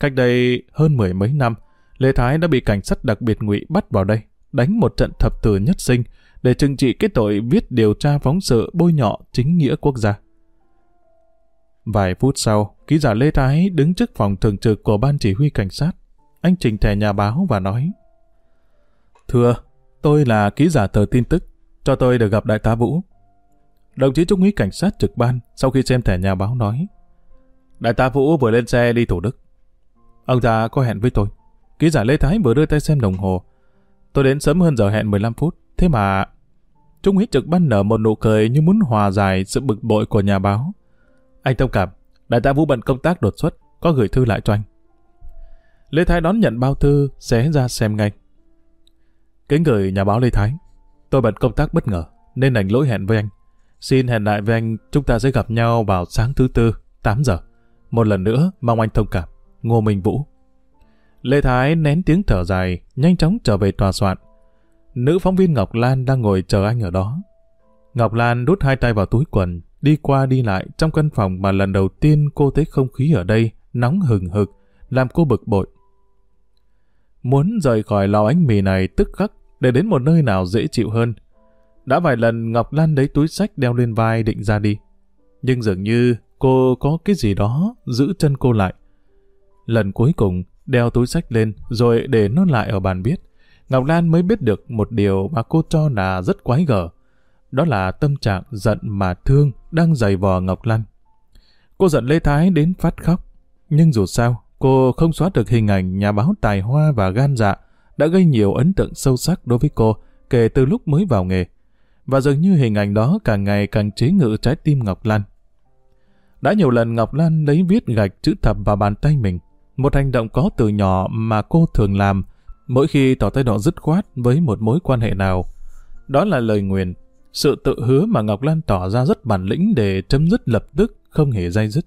Cách đây hơn mười mấy năm, Lê Thái đã bị cảnh sát đặc biệt ngụy bắt vào đây, đánh một trận thập tử nhất sinh để trừng trị cái tội viết điều tra phóng sự bôi nhọ chính nghĩa quốc gia. Vài phút sau, ký giả Lê Thái đứng trước phòng thường trực của ban chỉ huy cảnh sát. Anh trình thẻ nhà báo và nói Thưa, tôi là ký giả tờ tin tức, cho tôi được gặp đại tá Vũ. Đồng chí trung úy cảnh sát trực ban sau khi xem thẻ nhà báo nói Đại tá Vũ vừa lên xe đi Thủ Đức. Ông già có hẹn với tôi. Ký giả Lê Thái vừa đưa tay xem đồng hồ. Tôi đến sớm hơn giờ hẹn 15 phút. Thế mà... Trung úy trực ban nở một nụ cười như muốn hòa giải sự bực bội của nhà báo. Anh thông cảm, đại tá Vũ bận công tác đột xuất, có gửi thư lại cho anh. Lê Thái đón nhận bao thư, xé ra xem ngay. Kính gửi nhà báo Lê Thái. Tôi bận công tác bất ngờ, nên đành lỗi hẹn với anh. Xin hẹn lại với anh, chúng ta sẽ gặp nhau vào sáng thứ tư, 8 giờ. Một lần nữa, mong anh thông cảm. Ngô Minh Vũ. Lê Thái nén tiếng thở dài, nhanh chóng trở về tòa soạn. Nữ phóng viên Ngọc Lan đang ngồi chờ anh ở đó. Ngọc Lan đút hai tay vào túi quần, đi qua đi lại trong căn phòng mà lần đầu tiên cô thấy không khí ở đây nóng hừng hực, làm cô bực bội. Muốn rời khỏi lò ánh mì này tức khắc để đến một nơi nào dễ chịu hơn. Đã vài lần Ngọc Lan lấy túi sách đeo lên vai định ra đi. Nhưng dường như cô có cái gì đó giữ chân cô lại. Lần cuối cùng đeo túi sách lên rồi để nó lại ở bàn viết. Ngọc Lan mới biết được một điều mà cô cho là rất quái gở. Đó là tâm trạng giận mà thương đang dày vò Ngọc Lan. Cô giận Lê Thái đến phát khóc. Nhưng dù sao, cô không xóa được hình ảnh nhà báo tài hoa và gan dạ đã gây nhiều ấn tượng sâu sắc đối với cô kể từ lúc mới vào nghề. Và dường như hình ảnh đó càng ngày càng chế ngự trái tim Ngọc Lan. Đã nhiều lần Ngọc Lan lấy viết gạch chữ thập vào bàn tay mình. Một hành động có từ nhỏ mà cô thường làm mỗi khi tỏ thái độ dứt khoát với một mối quan hệ nào. Đó là lời nguyền, sự tự hứa mà Ngọc Lan tỏ ra rất bản lĩnh để chấm dứt lập tức, không hề dây dứt.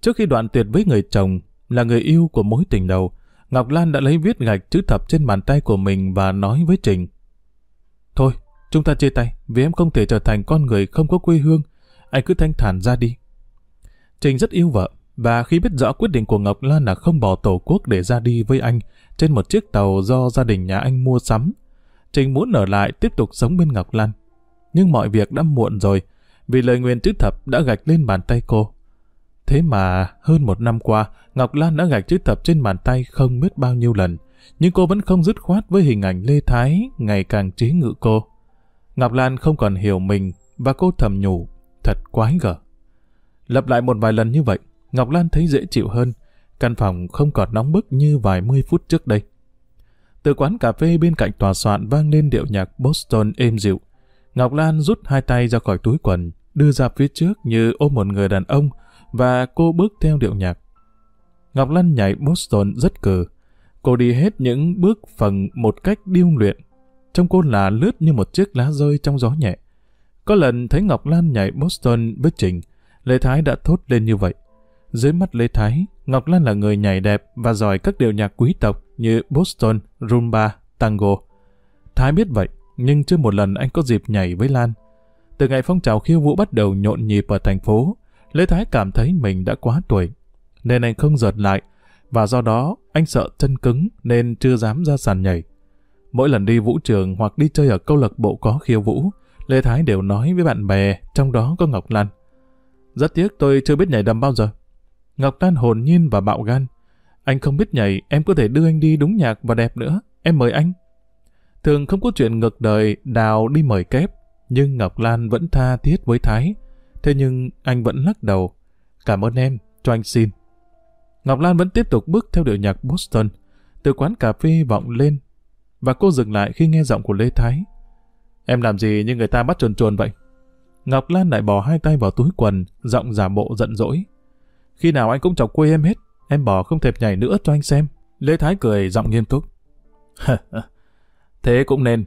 Trước khi đoạn tuyệt với người chồng, là người yêu của mối tình đầu, Ngọc Lan đã lấy viết gạch chữ thập trên bàn tay của mình và nói với Trình. Thôi, chúng ta chia tay, vì em không thể trở thành con người không có quê hương. Anh cứ thanh thản ra đi. Trình rất yêu vợ, và khi biết rõ quyết định của Ngọc Lan là không bỏ tổ quốc để ra đi với anh trên một chiếc tàu do gia đình nhà anh mua sắm, Trình muốn ở lại tiếp tục sống bên Ngọc Lan. Nhưng mọi việc đã muộn rồi, vì lời nguyện chữ thập đã gạch lên bàn tay cô. Thế mà hơn một năm qua, Ngọc Lan đã gạch chữ thập trên bàn tay không biết bao nhiêu lần, nhưng cô vẫn không dứt khoát với hình ảnh Lê Thái ngày càng chế ngự cô. Ngọc Lan không còn hiểu mình và cô thầm nhủ, thật quái gở. Lặp lại một vài lần như vậy, Ngọc Lan thấy dễ chịu hơn, căn phòng không còn nóng bức như vài mươi phút trước đây. Từ quán cà phê bên cạnh tòa soạn vang lên điệu nhạc Boston êm dịu. Ngọc Lan rút hai tay ra khỏi túi quần, đưa ra phía trước như ôm một người đàn ông và cô bước theo điệu nhạc. Ngọc Lan nhảy Boston rất cừ. Cô đi hết những bước phần một cách điêu luyện. Trong cô là lướt như một chiếc lá rơi trong gió nhẹ. Có lần thấy Ngọc Lan nhảy Boston với Trình, Lê Thái đã thốt lên như vậy. Dưới mắt Lê Thái, Ngọc Lan là người nhảy đẹp và giỏi các điệu nhạc quý tộc như Boston, Rumba, Tango. Thái biết vậy, nhưng chưa một lần anh có dịp nhảy với Lan. Từ ngày phong trào khiêu vũ bắt đầu nhộn nhịp ở thành phố, Lê Thái cảm thấy mình đã quá tuổi, nên anh không giật lại, và do đó anh sợ chân cứng nên chưa dám ra sàn nhảy. Mỗi lần đi vũ trường hoặc đi chơi ở câu lạc bộ có khiêu vũ, Lê Thái đều nói với bạn bè, trong đó có Ngọc Lan. Rất tiếc tôi chưa biết nhảy đầm bao giờ. Ngọc Lan hồn nhiên và bạo gan. Anh không biết nhảy, em có thể đưa anh đi đúng nhạc và đẹp nữa. Em mời anh. Thường không có chuyện ngược đời đào đi mời kép, nhưng Ngọc Lan vẫn tha thiết với Thái. Thế nhưng anh vẫn lắc đầu. Cảm ơn em, cho anh xin. Ngọc Lan vẫn tiếp tục bước theo điệu nhạc Boston. Từ quán cà phê vọng lên và cô dừng lại khi nghe giọng của Lê Thái. Em làm gì như người ta bắt chuồn chuồn vậy? Ngọc Lan lại bỏ hai tay vào túi quần, giọng giả bộ giận dỗi. Khi nào anh cũng chọc quê em hết, em bỏ không thèm nhảy nữa cho anh xem. Lê Thái cười giọng nghiêm túc. <laughs> Thế cũng nên.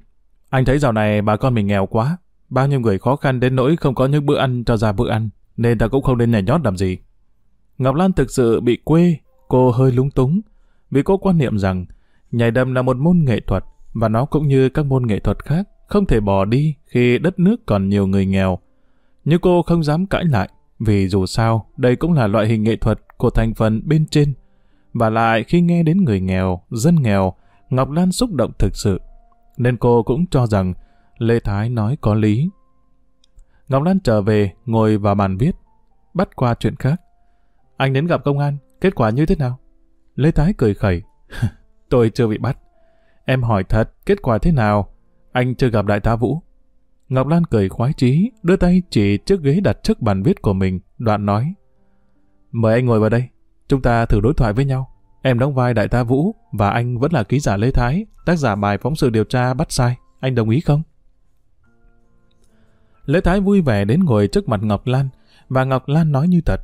Anh thấy dạo này bà con mình nghèo quá. Bao nhiêu người khó khăn đến nỗi không có những bữa ăn cho ra bữa ăn, nên ta cũng không nên nhảy nhót làm gì. Ngọc Lan thực sự bị quê, cô hơi lúng túng, vì cô quan niệm rằng nhảy đầm là một môn nghệ thuật, và nó cũng như các môn nghệ thuật khác, không thể bỏ đi khi đất nước còn nhiều người nghèo. Nhưng cô không dám cãi lại, vì dù sao, đây cũng là loại hình nghệ thuật của thành phần bên trên. Và lại khi nghe đến người nghèo, dân nghèo, Ngọc Lan xúc động thực sự. Nên cô cũng cho rằng Lê Thái nói có lý. Ngọc Lan trở về, ngồi vào bàn viết, bắt qua chuyện khác. Anh đến gặp công an, kết quả như thế nào? Lê Thái cười khẩy. <laughs> Tôi chưa bị bắt. Em hỏi thật, kết quả thế nào? Anh chưa gặp đại tá Vũ. Ngọc Lan cười khoái chí, đưa tay chỉ chiếc ghế đặt trước bàn viết của mình, đoạn nói. Mời anh ngồi vào đây, chúng ta thử đối thoại với nhau. Em đóng vai đại tá Vũ và anh vẫn là ký giả Lê Thái, tác giả bài phóng sự điều tra bắt sai. Anh đồng ý không? Lê Thái vui vẻ đến ngồi trước mặt Ngọc Lan và Ngọc Lan nói như thật.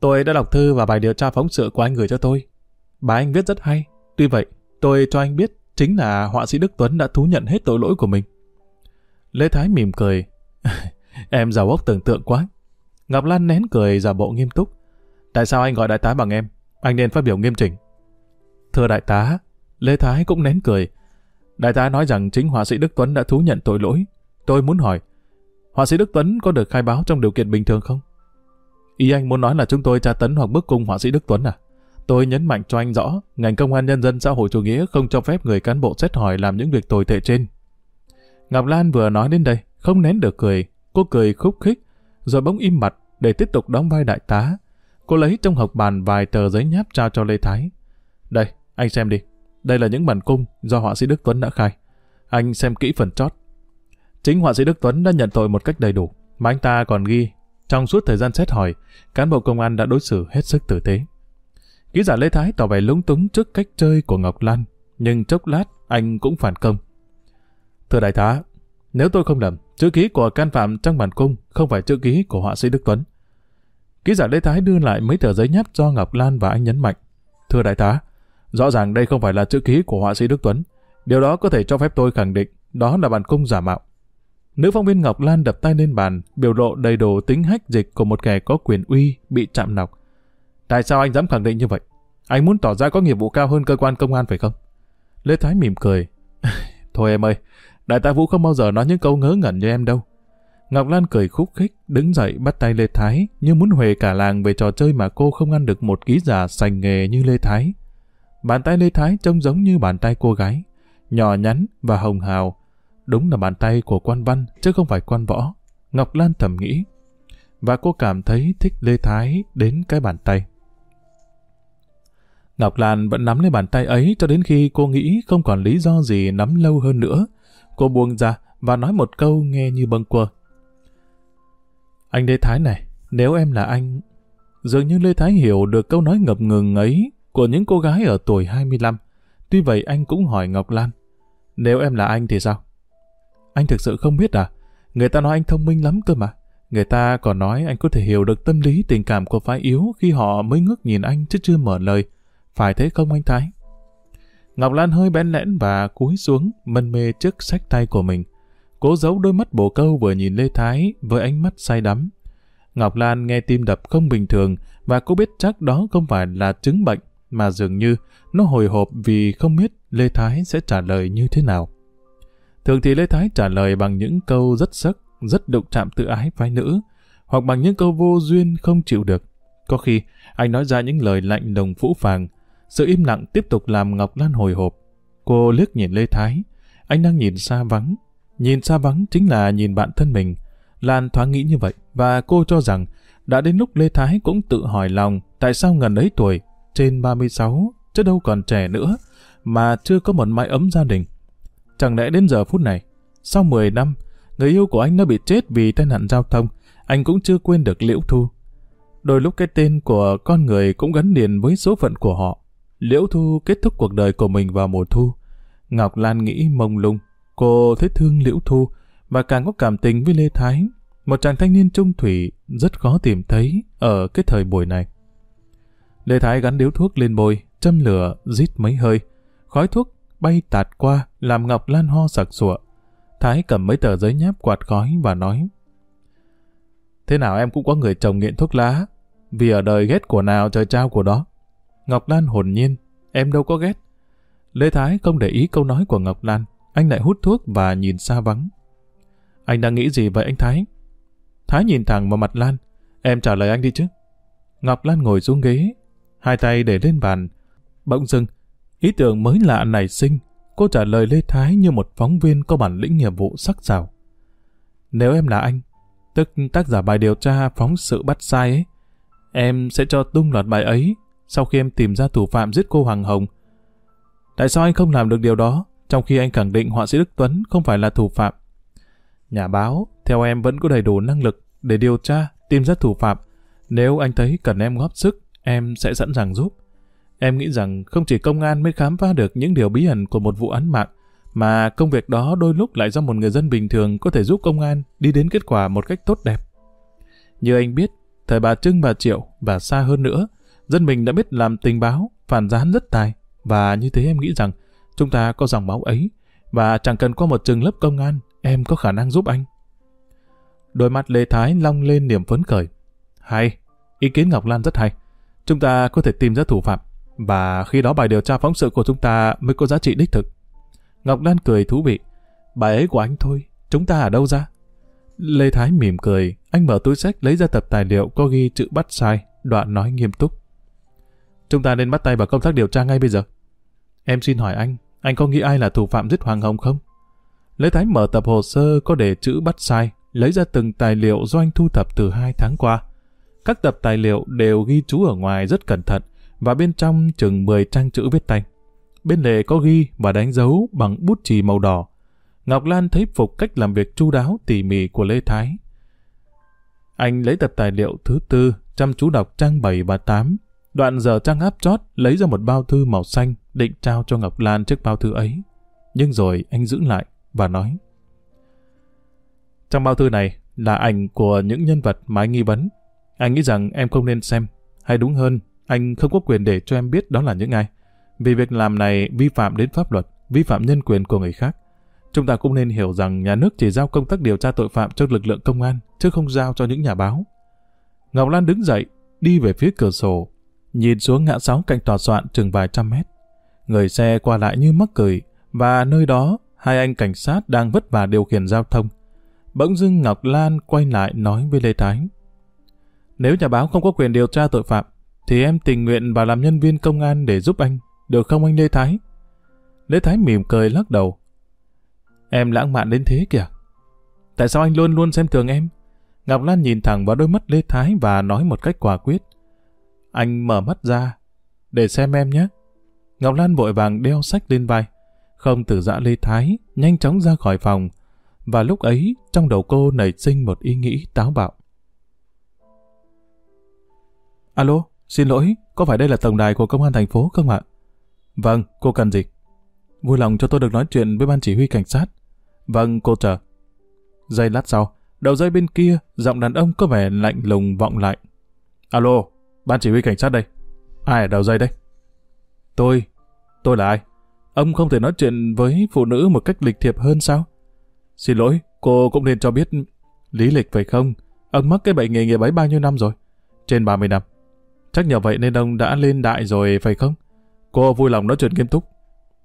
Tôi đã đọc thư và bài điều tra phóng sự của anh gửi cho tôi. Bà anh viết rất hay. Tuy vậy, tôi cho anh biết chính là họa sĩ Đức Tuấn đã thú nhận hết tội lỗi của mình. Lê Thái mỉm cười. <laughs> em giàu ốc tưởng tượng quá. Ngọc Lan nén cười giả bộ nghiêm túc. Tại sao anh gọi đại tá bằng em? Anh nên phát biểu nghiêm chỉnh. Thưa đại tá, Lê Thái cũng nén cười. Đại tá nói rằng chính họa sĩ Đức Tuấn đã thú nhận tội lỗi. Tôi muốn hỏi, họa sĩ Đức Tuấn có được khai báo trong điều kiện bình thường không? Ý anh muốn nói là chúng tôi tra tấn hoặc bức cung họa sĩ Đức Tuấn à? Tôi nhấn mạnh cho anh rõ, ngành công an nhân dân xã hội chủ nghĩa không cho phép người cán bộ xét hỏi làm những việc tồi tệ trên. Ngọc Lan vừa nói đến đây, không nén được cười. Cô cười khúc khích, rồi bỗng im mặt để tiếp tục đóng vai đại tá. Cô lấy trong hộp bàn vài tờ giấy nháp trao cho Lê Thái. Đây, anh xem đi. Đây là những bản cung do họa sĩ Đức Tuấn đã khai. Anh xem kỹ phần chót. Chính họa sĩ Đức Tuấn đã nhận tội một cách đầy đủ, mà anh ta còn ghi trong suốt thời gian xét hỏi, cán bộ công an đã đối xử hết sức tử tế. Ký giả Lê Thái tỏ vẻ lúng túng trước cách chơi của Ngọc Lan, nhưng chốc lát anh cũng phản công. Thưa đại tá, nếu tôi không lầm, chữ ký của can phạm trong bản cung không phải chữ ký của họa sĩ Đức Tuấn. Ký giả Lê Thái đưa lại mấy tờ giấy nháp cho Ngọc Lan và anh nhấn mạnh. Thưa đại tá, rõ ràng đây không phải là chữ ký của họa sĩ Đức Tuấn. Điều đó có thể cho phép tôi khẳng định đó là bản cung giả mạo. Nữ phóng viên Ngọc Lan đập tay lên bàn, biểu lộ đầy đủ tính hách dịch của một kẻ có quyền uy bị chạm nọc. Tại sao anh dám khẳng định như vậy? Anh muốn tỏ ra có nghiệp vụ cao hơn cơ quan công an phải không? Lê Thái mỉm cười. <laughs> Thôi em ơi, đại tá Vũ không bao giờ nói những câu ngớ ngẩn như em đâu. Ngọc Lan cười khúc khích, đứng dậy bắt tay Lê Thái, như muốn huề cả làng về trò chơi mà cô không ăn được một ký giả sành nghề như Lê Thái. Bàn tay Lê Thái trông giống như bàn tay cô gái, nhỏ nhắn và hồng hào. Đúng là bàn tay của quan văn, chứ không phải quan võ. Ngọc Lan thầm nghĩ. Và cô cảm thấy thích Lê Thái đến cái bàn tay. Ngọc Lan vẫn nắm lấy bàn tay ấy cho đến khi cô nghĩ không còn lý do gì nắm lâu hơn nữa. Cô buông ra và nói một câu nghe như bâng quơ. Anh Lê Thái này, nếu em là anh... Dường như Lê Thái hiểu được câu nói ngập ngừng ấy của những cô gái ở tuổi 25. Tuy vậy anh cũng hỏi Ngọc Lan. Nếu em là anh thì sao? Anh thực sự không biết à? Người ta nói anh thông minh lắm cơ mà. Người ta còn nói anh có thể hiểu được tâm lý tình cảm của phái yếu khi họ mới ngước nhìn anh chứ chưa mở lời. Phải thế không anh Thái? Ngọc Lan hơi bén lẽn và cúi xuống, mân mê trước sách tay của mình. Cố giấu đôi mắt bổ câu vừa nhìn Lê Thái với ánh mắt say đắm. Ngọc Lan nghe tim đập không bình thường và cô biết chắc đó không phải là chứng bệnh mà dường như nó hồi hộp vì không biết Lê Thái sẽ trả lời như thế nào. Thường thì Lê Thái trả lời bằng những câu rất sắc, rất đụng chạm tự ái phái nữ, hoặc bằng những câu vô duyên không chịu được. Có khi, anh nói ra những lời lạnh đồng phũ phàng. Sự im lặng tiếp tục làm Ngọc Lan hồi hộp. Cô liếc nhìn Lê Thái. Anh đang nhìn xa vắng. Nhìn xa vắng chính là nhìn bạn thân mình. Lan thoáng nghĩ như vậy, và cô cho rằng đã đến lúc Lê Thái cũng tự hỏi lòng tại sao ngần ấy tuổi, trên 36, chứ đâu còn trẻ nữa, mà chưa có một mái ấm gia đình. Chẳng lẽ đến giờ phút này, sau 10 năm, người yêu của anh đã bị chết vì tai nạn giao thông, anh cũng chưa quên được Liễu Thu. Đôi lúc cái tên của con người cũng gắn liền với số phận của họ. Liễu Thu kết thúc cuộc đời của mình vào mùa thu. Ngọc Lan nghĩ mông lung. Cô thấy thương Liễu Thu và càng có cảm tình với Lê Thái. Một chàng thanh niên trung thủy rất khó tìm thấy ở cái thời buổi này. Lê Thái gắn điếu thuốc lên bôi, châm lửa, rít mấy hơi. Khói thuốc bay tạt qua, làm Ngọc Lan ho sặc sụa. Thái cầm mấy tờ giấy nháp quạt khói và nói Thế nào em cũng có người chồng nghiện thuốc lá, vì ở đời ghét của nào trời trao của đó. Ngọc Lan hồn nhiên, em đâu có ghét. Lê Thái không để ý câu nói của Ngọc Lan, anh lại hút thuốc và nhìn xa vắng. Anh đang nghĩ gì vậy anh Thái? Thái nhìn thẳng vào mặt Lan, em trả lời anh đi chứ. Ngọc Lan ngồi xuống ghế, hai tay để lên bàn. Bỗng dưng, ý tưởng mới lạ nảy sinh, cô trả lời Lê Thái như một phóng viên có bản lĩnh nghiệp vụ sắc sảo. Nếu em là anh, tức tác giả bài điều tra phóng sự bắt sai ấy, em sẽ cho tung loạt bài ấy sau khi em tìm ra thủ phạm giết cô Hoàng Hồng. Tại sao anh không làm được điều đó, trong khi anh khẳng định họa sĩ Đức Tuấn không phải là thủ phạm? Nhà báo, theo em vẫn có đầy đủ năng lực để điều tra, tìm ra thủ phạm. Nếu anh thấy cần em góp sức, em sẽ sẵn sàng giúp. Em nghĩ rằng không chỉ công an mới khám phá được những điều bí ẩn của một vụ án mạng, mà công việc đó đôi lúc lại do một người dân bình thường có thể giúp công an đi đến kết quả một cách tốt đẹp. Như anh biết, thời bà Trưng bà Triệu và xa hơn nữa, dân mình đã biết làm tình báo, phản gián rất tài, và như thế em nghĩ rằng chúng ta có dòng máu ấy, và chẳng cần qua một trường lớp công an, em có khả năng giúp anh. Đôi mắt Lê Thái long lên niềm phấn khởi. Hay, ý kiến Ngọc Lan rất hay. Chúng ta có thể tìm ra thủ phạm, và khi đó bài điều tra phóng sự của chúng ta mới có giá trị đích thực. Ngọc Lan cười thú vị. Bài ấy của anh thôi, chúng ta ở đâu ra? Lê Thái mỉm cười, anh mở túi sách lấy ra tập tài liệu có ghi chữ bắt sai, đoạn nói nghiêm túc. Chúng ta nên bắt tay vào công tác điều tra ngay bây giờ. Em xin hỏi anh, anh có nghĩ ai là thủ phạm giết Hoàng Hồng không? Lê Thái mở tập hồ sơ có để chữ bắt sai, lấy ra từng tài liệu do anh thu thập từ hai tháng qua. Các tập tài liệu đều ghi chú ở ngoài rất cẩn thận, và bên trong chừng 10 trang chữ viết tay. Bên lề có ghi và đánh dấu bằng bút chì màu đỏ. Ngọc Lan thấy phục cách làm việc chu đáo tỉ mỉ của Lê Thái. Anh lấy tập tài liệu thứ tư, chăm chú đọc trang 7 và 8. Đoạn giờ trang áp chót lấy ra một bao thư màu xanh định trao cho Ngọc Lan trước bao thư ấy. Nhưng rồi anh giữ lại và nói. Trong bao thư này là ảnh của những nhân vật mà anh nghi vấn. Anh nghĩ rằng em không nên xem, hay đúng hơn, anh không có quyền để cho em biết đó là những ai. Vì việc làm này vi phạm đến pháp luật, vi phạm nhân quyền của người khác. Chúng ta cũng nên hiểu rằng nhà nước chỉ giao công tác điều tra tội phạm cho lực lượng công an, chứ không giao cho những nhà báo. Ngọc Lan đứng dậy, đi về phía cửa sổ, nhìn xuống ngã sáu cạnh tòa soạn chừng vài trăm mét. Người xe qua lại như mắc cười, và nơi đó hai anh cảnh sát đang vất vả điều khiển giao thông. Bỗng dưng Ngọc Lan quay lại nói với Lê Thái. Nếu nhà báo không có quyền điều tra tội phạm, thì em tình nguyện vào làm nhân viên công an để giúp anh, được không anh Lê Thái? Lê Thái mỉm cười lắc đầu. Em lãng mạn đến thế kìa. Tại sao anh luôn luôn xem thường em? Ngọc Lan nhìn thẳng vào đôi mắt Lê Thái và nói một cách quả quyết. Anh mở mắt ra, để xem em nhé. Ngọc Lan vội vàng đeo sách lên vai. Không từ dạ Lê Thái, nhanh chóng ra khỏi phòng. Và lúc ấy, trong đầu cô nảy sinh một ý nghĩ táo bạo. Alo, xin lỗi, có phải đây là tổng đài của công an thành phố không ạ? Vâng, cô cần gì? Vui lòng cho tôi được nói chuyện với ban chỉ huy cảnh sát. Vâng, cô chờ. Giây lát sau, đầu dây bên kia, giọng đàn ông có vẻ lạnh lùng vọng lại. Alo, ban chỉ huy cảnh sát đây. Ai ở đầu dây đây? Tôi. Tôi là ai? Ông không thể nói chuyện với phụ nữ một cách lịch thiệp hơn sao? Xin lỗi, cô cũng nên cho biết lý lịch phải không? Ông mắc cái bệnh nghề nghiệp ấy bao nhiêu năm rồi? Trên 30 năm. Chắc nhờ vậy nên ông đã lên đại rồi phải không? Cô vui lòng nói chuyện nghiêm túc.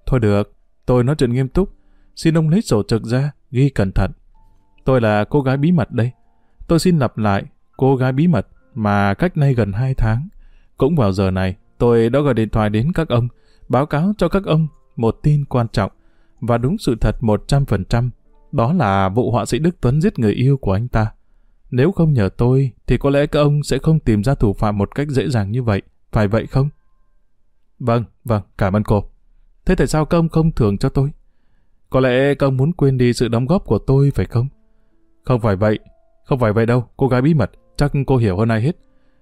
Thôi được, tôi nói chuyện nghiêm túc. Xin ông lấy sổ trực ra, ghi cẩn thận. Tôi là cô gái bí mật đây. Tôi xin lặp lại, cô gái bí mật mà cách nay gần 2 tháng. Cũng vào giờ này, tôi đã gọi điện thoại đến các ông, báo cáo cho các ông một tin quan trọng và đúng sự thật 100%. Đó là vụ họa sĩ Đức Tuấn giết người yêu của anh ta. Nếu không nhờ tôi, thì có lẽ các ông sẽ không tìm ra thủ phạm một cách dễ dàng như vậy. Phải vậy không? Vâng, vâng, cảm ơn cô. Thế tại sao các ông không thưởng cho tôi? Có lẽ các ông muốn quên đi sự đóng góp của tôi phải không? Không phải vậy. Không phải vậy đâu, cô gái bí mật. Chắc cô hiểu hơn ai hết.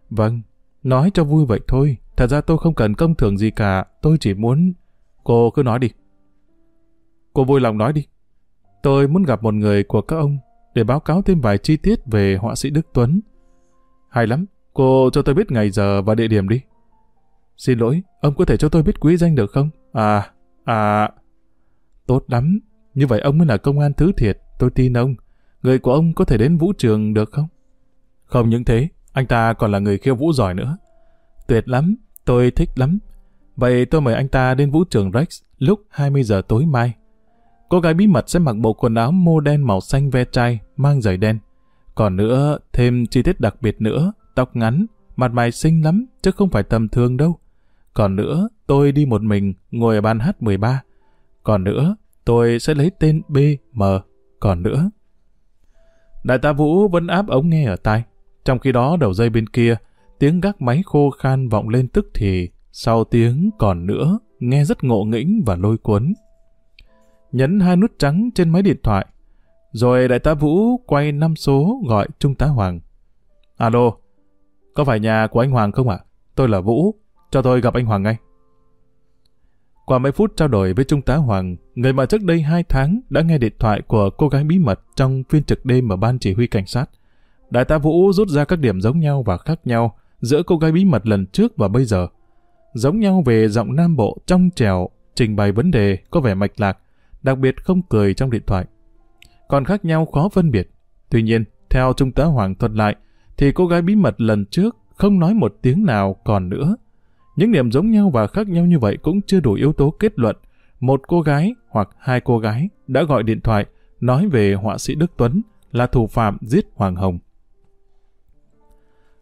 Vâng, nói cho vui vậy thôi. Thật ra tôi không cần công thưởng gì cả, tôi chỉ muốn... Cô cứ nói đi. Cô vui lòng nói đi. Tôi muốn gặp một người của các ông để báo cáo thêm vài chi tiết về họa sĩ Đức Tuấn. Hay lắm, cô cho tôi biết ngày giờ và địa điểm đi. Xin lỗi, ông có thể cho tôi biết quý danh được không? À, à... Tốt lắm, như vậy ông mới là công an thứ thiệt, tôi tin ông. Người của ông có thể đến vũ trường được không? Không những thế, anh ta còn là người khiêu vũ giỏi nữa. Tuyệt lắm, tôi thích lắm. Vậy tôi mời anh ta đến vũ trường Rex lúc 20 giờ tối mai. Cô gái bí mật sẽ mặc bộ quần áo mô đen màu xanh ve chai, mang giày đen. Còn nữa, thêm chi tiết đặc biệt nữa, tóc ngắn, mặt mày xinh lắm, chứ không phải tầm thường đâu. Còn nữa, tôi đi một mình, ngồi ở bàn H13. Còn nữa, tôi sẽ lấy tên BM. Còn nữa. Đại tá Vũ vẫn áp ống nghe ở tai. Trong khi đó đầu dây bên kia, tiếng gác máy khô khan vọng lên tức thì, sau tiếng còn nữa, nghe rất ngộ nghĩnh và lôi cuốn. Nhấn hai nút trắng trên máy điện thoại, rồi đại tá Vũ quay năm số gọi Trung tá Hoàng. Alo, có phải nhà của anh Hoàng không ạ? Tôi là Vũ, cho tôi gặp anh Hoàng ngay. Qua mấy phút trao đổi với Trung tá Hoàng, người mà trước đây hai tháng đã nghe điện thoại của cô gái bí mật trong phiên trực đêm ở ban chỉ huy cảnh sát. Đại tá Vũ rút ra các điểm giống nhau và khác nhau giữa cô gái bí mật lần trước và bây giờ. Giống nhau về giọng nam bộ trong trèo, trình bày vấn đề có vẻ mạch lạc, đặc biệt không cười trong điện thoại. Còn khác nhau khó phân biệt. Tuy nhiên, theo Trung tá Hoàng thuật lại, thì cô gái bí mật lần trước không nói một tiếng nào còn nữa. Những điểm giống nhau và khác nhau như vậy cũng chưa đủ yếu tố kết luận. Một cô gái hoặc hai cô gái đã gọi điện thoại nói về họa sĩ Đức Tuấn là thủ phạm giết Hoàng Hồng.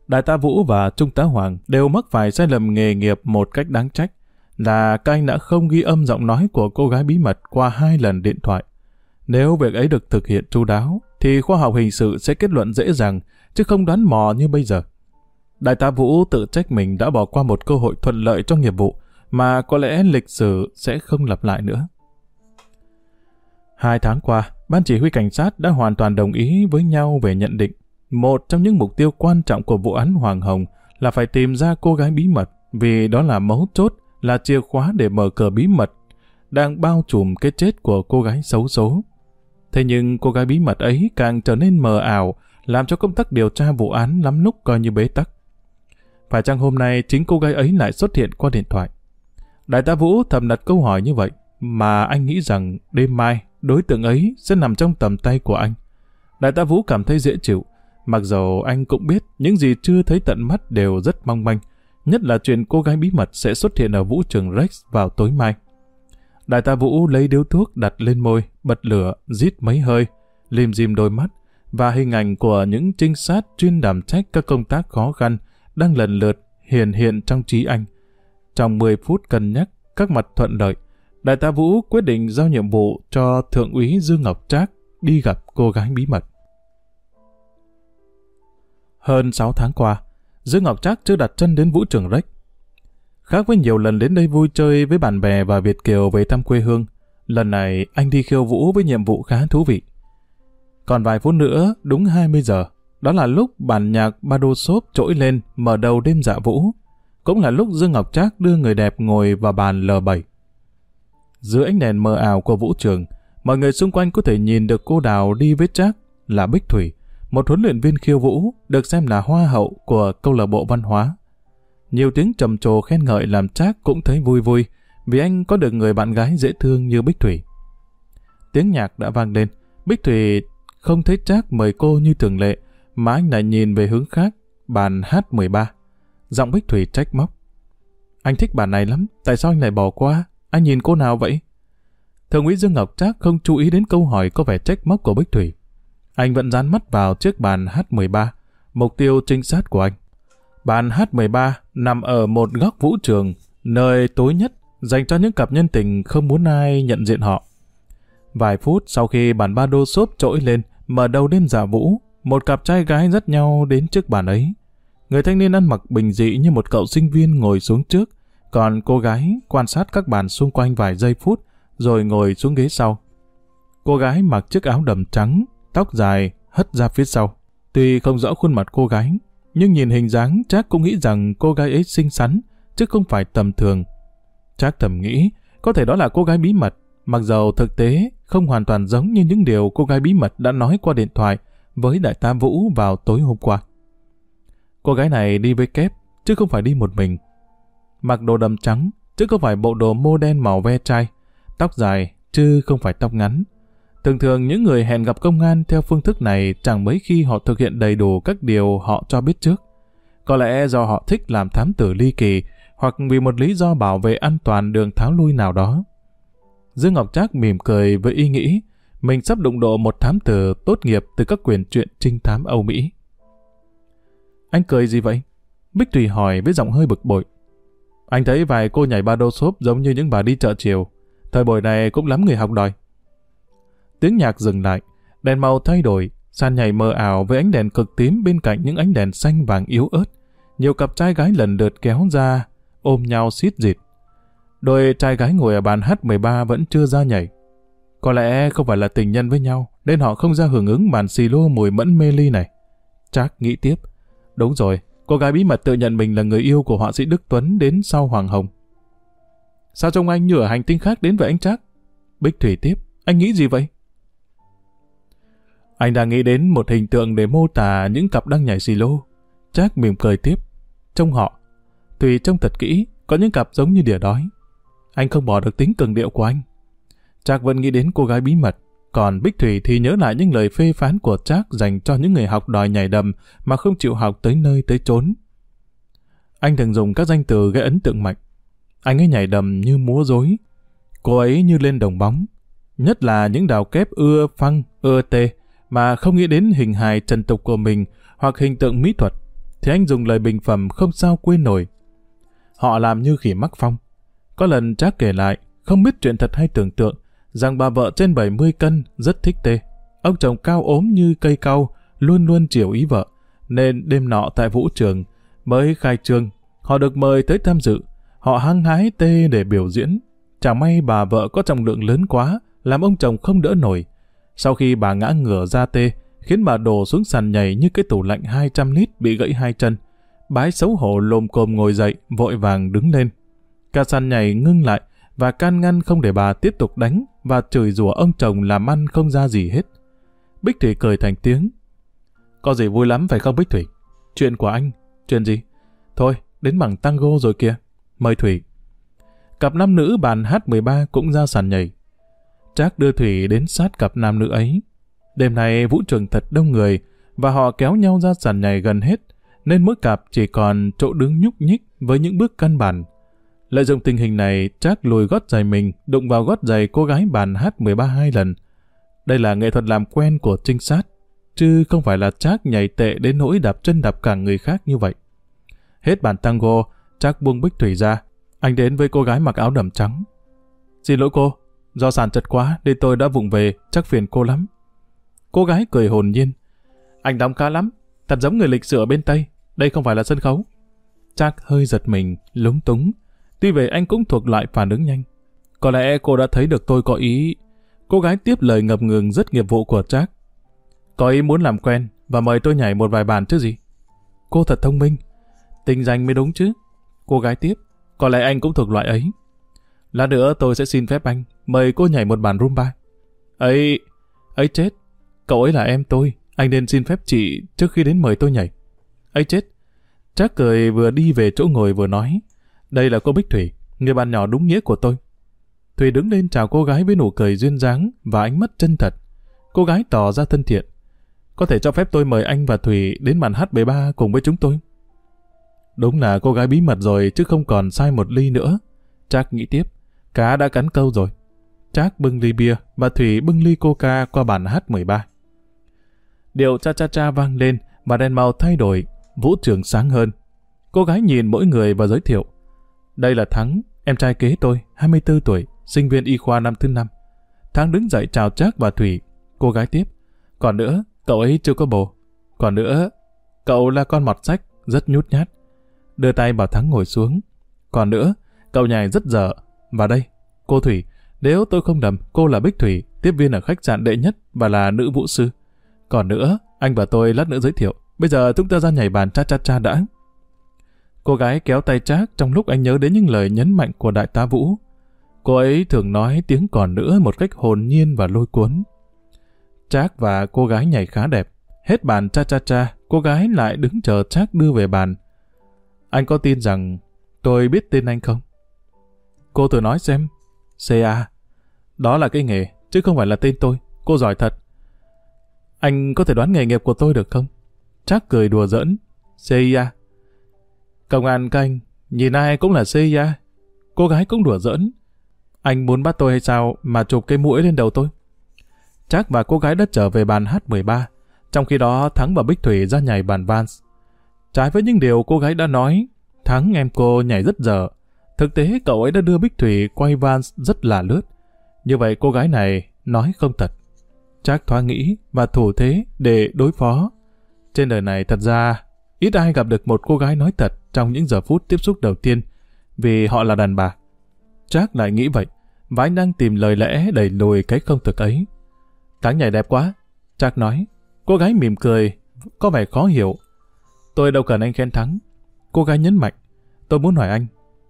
Đại tá Vũ và Trung tá Hoàng đều mắc phải sai lầm nghề nghiệp một cách đáng trách là các anh đã không ghi âm giọng nói của cô gái bí mật qua hai lần điện thoại. Nếu việc ấy được thực hiện chu đáo, thì khoa học hình sự sẽ kết luận dễ dàng, chứ không đoán mò như bây giờ. Đại tá Vũ tự trách mình đã bỏ qua một cơ hội thuận lợi cho nghiệp vụ, mà có lẽ lịch sử sẽ không lặp lại nữa. Hai tháng qua, Ban chỉ huy cảnh sát đã hoàn toàn đồng ý với nhau về nhận định một trong những mục tiêu quan trọng của vụ án Hoàng Hồng là phải tìm ra cô gái bí mật, vì đó là mấu chốt, là chìa khóa để mở cửa bí mật, đang bao trùm cái chết của cô gái xấu số. Thế nhưng cô gái bí mật ấy càng trở nên mờ ảo, làm cho công tác điều tra vụ án lắm lúc coi như bế tắc. Phải chăng hôm nay chính cô gái ấy lại xuất hiện qua điện thoại? Đại tá Vũ thầm đặt câu hỏi như vậy, mà anh nghĩ rằng đêm mai đối tượng ấy sẽ nằm trong tầm tay của anh. Đại tá Vũ cảm thấy dễ chịu, mặc dù anh cũng biết những gì chưa thấy tận mắt đều rất mong manh, nhất là chuyện cô gái bí mật sẽ xuất hiện ở vũ trường Rex vào tối mai. Đại tá Vũ lấy điếu thuốc đặt lên môi, bật lửa, rít mấy hơi, lim dim đôi mắt, và hình ảnh của những trinh sát chuyên đảm trách các công tác khó khăn đang lần lượt hiện hiện trong trí anh. Trong 10 phút cân nhắc các mặt thuận lợi, Đại tá Vũ quyết định giao nhiệm vụ cho Thượng úy Dương Ngọc Trác đi gặp cô gái bí mật. Hơn 6 tháng qua, Dương Ngọc Trác chưa đặt chân đến vũ trường Rách. Khác với nhiều lần đến đây vui chơi với bạn bè và Việt Kiều về thăm quê hương, lần này anh đi khiêu vũ với nhiệm vụ khá thú vị. Còn vài phút nữa, đúng 20 giờ, đó là lúc bản nhạc ba đô xốp trỗi lên mở đầu đêm dạ vũ. Cũng là lúc Dương Ngọc Trác đưa người đẹp ngồi vào bàn L7. Dưới ánh đèn mờ ảo của vũ trường, mọi người xung quanh có thể nhìn được cô Đào đi với Trác là Bích Thủy, một huấn luyện viên khiêu vũ được xem là hoa hậu của câu lạc bộ văn hóa. Nhiều tiếng trầm trồ khen ngợi làm Trác cũng thấy vui vui vì anh có được người bạn gái dễ thương như Bích Thủy. Tiếng nhạc đã vang lên, Bích Thủy không thấy Trác mời cô như thường lệ mà anh lại nhìn về hướng khác, bàn H13. Giọng Bích Thủy trách móc. Anh thích bàn này lắm, tại sao anh lại bỏ qua? Anh nhìn cô nào vậy? Thượng úy Dương Ngọc Trác không chú ý đến câu hỏi có vẻ trách móc của Bích Thủy. Anh vẫn dán mắt vào chiếc bàn H13, mục tiêu trinh sát của anh. Bàn H13 nằm ở một góc vũ trường, nơi tối nhất dành cho những cặp nhân tình không muốn ai nhận diện họ. Vài phút sau khi bàn ba đô xốp trỗi lên, mở đầu đêm giả vũ, một cặp trai gái dắt nhau đến trước bàn ấy. Người thanh niên ăn mặc bình dị như một cậu sinh viên ngồi xuống trước, còn cô gái quan sát các bàn xung quanh vài giây phút, rồi ngồi xuống ghế sau. Cô gái mặc chiếc áo đầm trắng, tóc dài, hất ra phía sau. Tuy không rõ khuôn mặt cô gái, nhưng nhìn hình dáng chắc cũng nghĩ rằng cô gái ấy xinh xắn, chứ không phải tầm thường. Chắc thầm nghĩ, có thể đó là cô gái bí mật, mặc dầu thực tế không hoàn toàn giống như những điều cô gái bí mật đã nói qua điện thoại với đại tá Vũ vào tối hôm qua. Cô gái này đi với kép, chứ không phải đi một mình. Mặc đồ đầm trắng, chứ không phải bộ đồ mô đen màu ve chai. Tóc dài, chứ không phải tóc ngắn. Thường thường những người hẹn gặp công an theo phương thức này chẳng mấy khi họ thực hiện đầy đủ các điều họ cho biết trước. Có lẽ do họ thích làm thám tử ly kỳ, hoặc vì một lý do bảo vệ an toàn đường tháo lui nào đó. Dương Ngọc Trác mỉm cười với ý nghĩ mình sắp đụng độ một thám tử tốt nghiệp từ các quyền truyện trinh thám Âu Mỹ. Anh cười gì vậy? Bích tùy hỏi với giọng hơi bực bội. Anh thấy vài cô nhảy ba đô xốp giống như những bà đi chợ chiều. Thời buổi này cũng lắm người học đòi. Tiếng nhạc dừng lại, đèn màu thay đổi, sàn nhảy mờ ảo với ánh đèn cực tím bên cạnh những ánh đèn xanh vàng yếu ớt. Nhiều cặp trai gái lần lượt kéo ra, ôm nhau xít dịt. Đôi trai gái ngồi ở bàn H13 vẫn chưa ra nhảy. Có lẽ không phải là tình nhân với nhau, nên họ không ra hưởng ứng màn xì lô mùi mẫn mê ly này. Trác nghĩ tiếp. Đúng rồi, cô gái bí mật tự nhận mình là người yêu của họa sĩ Đức Tuấn đến sau Hoàng Hồng. Sao trông anh như ở hành tinh khác đến với anh Trác? Bích Thủy tiếp, anh nghĩ gì vậy? Anh đang nghĩ đến một hình tượng để mô tả những cặp đang nhảy xì lô. Jack mỉm cười tiếp. Trông họ, tùy trông thật kỹ, có những cặp giống như đỉa đói. Anh không bỏ được tính cường điệu của anh. Jack vẫn nghĩ đến cô gái bí mật, còn Bích Thủy thì nhớ lại những lời phê phán của Jack dành cho những người học đòi nhảy đầm mà không chịu học tới nơi tới chốn. Anh thường dùng các danh từ gây ấn tượng mạnh. Anh ấy nhảy đầm như múa rối. Cô ấy như lên đồng bóng. Nhất là những đào kép ưa phăng, ưa tê, mà không nghĩ đến hình hài trần tục của mình hoặc hình tượng mỹ thuật, thì anh dùng lời bình phẩm không sao quên nổi. Họ làm như khỉ mắc phong. Có lần Trác kể lại, không biết chuyện thật hay tưởng tượng, rằng bà vợ trên 70 cân rất thích tê. Ông chồng cao ốm như cây cau, luôn luôn chiều ý vợ, nên đêm nọ tại vũ trường, mới khai trương, họ được mời tới tham dự. Họ hăng hái tê để biểu diễn. Chả may bà vợ có trọng lượng lớn quá, làm ông chồng không đỡ nổi. Sau khi bà ngã ngửa ra tê, khiến bà đổ xuống sàn nhảy như cái tủ lạnh 200 lít bị gãy hai chân. Bái xấu hổ lồm cồm ngồi dậy, vội vàng đứng lên. Cả sàn nhảy ngưng lại, và can ngăn không để bà tiếp tục đánh và chửi rủa ông chồng làm ăn không ra gì hết. Bích Thủy cười thành tiếng. Có gì vui lắm phải không Bích Thủy? Chuyện của anh. Chuyện gì? Thôi, đến bằng tango rồi kìa. Mời Thủy. Cặp nam nữ bàn H13 cũng ra sàn nhảy. Trác đưa Thủy đến sát cặp nam nữ ấy. Đêm nay vũ trường thật đông người và họ kéo nhau ra sàn nhảy gần hết nên mỗi cặp chỉ còn chỗ đứng nhúc nhích với những bước căn bản Lợi dụng tình hình này, Trác lùi gót giày mình, đụng vào gót giày cô gái bàn hát 13 hai lần. Đây là nghệ thuật làm quen của trinh sát, chứ không phải là Trác nhảy tệ đến nỗi đạp chân đạp cả người khác như vậy. Hết bàn tango, Trác buông bích thủy ra. Anh đến với cô gái mặc áo đầm trắng. Xin lỗi cô, do sàn chật quá nên tôi đã vụng về, chắc phiền cô lắm. Cô gái cười hồn nhiên. Anh đóng khá lắm, thật giống người lịch sử ở bên Tây. Đây không phải là sân khấu. Chắc hơi giật mình, lúng túng. Tuy vậy anh cũng thuộc loại phản ứng nhanh. Có lẽ cô đã thấy được tôi có ý... Cô gái tiếp lời ngập ngừng rất nghiệp vụ của Jack. Có ý muốn làm quen và mời tôi nhảy một vài bàn chứ gì. Cô thật thông minh. Tình danh mới đúng chứ. Cô gái tiếp. Có lẽ anh cũng thuộc loại ấy. Lát nữa tôi sẽ xin phép anh mời cô nhảy một bản rumba. Ấy... ấy chết. Cậu ấy là em tôi. Anh nên xin phép chị trước khi đến mời tôi nhảy. ấy chết. Trác cười vừa đi về chỗ ngồi vừa nói. Đây là cô Bích Thủy, người bạn nhỏ đúng nghĩa của tôi. Thủy đứng lên chào cô gái với nụ cười duyên dáng và ánh mắt chân thật. Cô gái tỏ ra thân thiện. Có thể cho phép tôi mời anh và Thủy đến màn H13 cùng với chúng tôi. Đúng là cô gái bí mật rồi chứ không còn sai một ly nữa. Trác nghĩ tiếp, cá đã cắn câu rồi. Trác bưng ly bia và Thủy bưng ly coca qua bàn H13. Điệu cha cha cha vang lên và đèn màu thay đổi, vũ trường sáng hơn. Cô gái nhìn mỗi người và giới thiệu. Đây là Thắng, em trai kế tôi, 24 tuổi, sinh viên y khoa năm thứ năm. Thắng đứng dậy chào Trác và Thủy. Cô gái tiếp. Còn nữa, cậu ấy chưa có bồ. Còn nữa, cậu là con mọt sách, rất nhút nhát. Đưa tay bảo Thắng ngồi xuống. Còn nữa, cậu nhảy rất dở. Và đây, cô Thủy, nếu tôi không lầm, cô là Bích Thủy, tiếp viên ở khách sạn đệ nhất và là nữ vũ sư. Còn nữa, anh và tôi lát nữa giới thiệu. Bây giờ chúng ta ra nhảy bàn cha cha cha đã. Cô gái kéo tay Trác trong lúc anh nhớ đến những lời nhấn mạnh của đại tá Vũ. Cô ấy thường nói tiếng còn nữa một cách hồn nhiên và lôi cuốn. Trác và cô gái nhảy khá đẹp. Hết bàn cha cha cha, cô gái lại đứng chờ Trác đưa về bàn. Anh có tin rằng tôi biết tên anh không? Cô thử nói xem. CA. Đó là cái nghề, chứ không phải là tên tôi. Cô giỏi thật. Anh có thể đoán nghề nghiệp của tôi được không? chắc cười đùa giỡn. CIA. Công an canh, nhìn ai cũng là CIA. Cô gái cũng đùa giỡn. Anh muốn bắt tôi hay sao mà chụp cái mũi lên đầu tôi? chắc và cô gái đã trở về bàn H13. Trong khi đó Thắng và Bích Thủy ra nhảy bàn Vans. Trái với những điều cô gái đã nói, Thắng em cô nhảy rất dở. Thực tế cậu ấy đã đưa Bích Thủy quay Vans rất là lướt. Như vậy cô gái này nói không thật. Chắc thoáng nghĩ và thủ thế để đối phó. Trên đời này thật ra ít ai gặp được một cô gái nói thật trong những giờ phút tiếp xúc đầu tiên vì họ là đàn bà. Chắc lại nghĩ vậy và anh đang tìm lời lẽ đẩy lùi cái không thực ấy. Thắng nhảy đẹp quá. Chắc nói. Cô gái mỉm cười, có vẻ khó hiểu. Tôi đâu cần anh khen Thắng. Cô gái nhấn mạnh. Tôi muốn hỏi anh,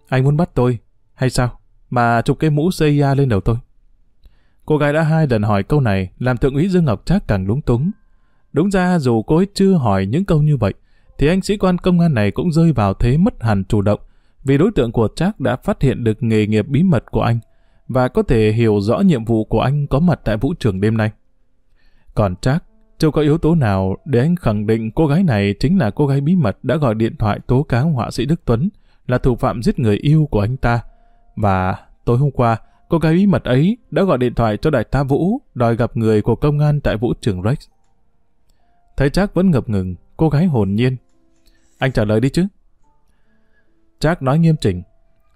anh muốn bắt tôi, hay sao? Mà chụp cái mũ CIA lên đầu tôi. Cô gái đã hai lần hỏi câu này, làm thượng úy Dương Ngọc Trác càng lúng túng. Đúng ra dù cô ấy chưa hỏi những câu như vậy, thì anh sĩ quan công an này cũng rơi vào thế mất hẳn chủ động, vì đối tượng của Trác đã phát hiện được nghề nghiệp bí mật của anh, và có thể hiểu rõ nhiệm vụ của anh có mặt tại vũ trường đêm nay. Còn Trác, chưa có yếu tố nào để anh khẳng định cô gái này chính là cô gái bí mật đã gọi điện thoại tố cáo họa sĩ Đức Tuấn là thủ phạm giết người yêu của anh ta. Và tối hôm qua, cô gái bí mật ấy đã gọi điện thoại cho đại tá Vũ đòi gặp người của công an tại vũ trường Rex. Thấy Trác vẫn ngập ngừng, cô gái hồn nhiên. Anh trả lời đi chứ. Trác nói nghiêm chỉnh.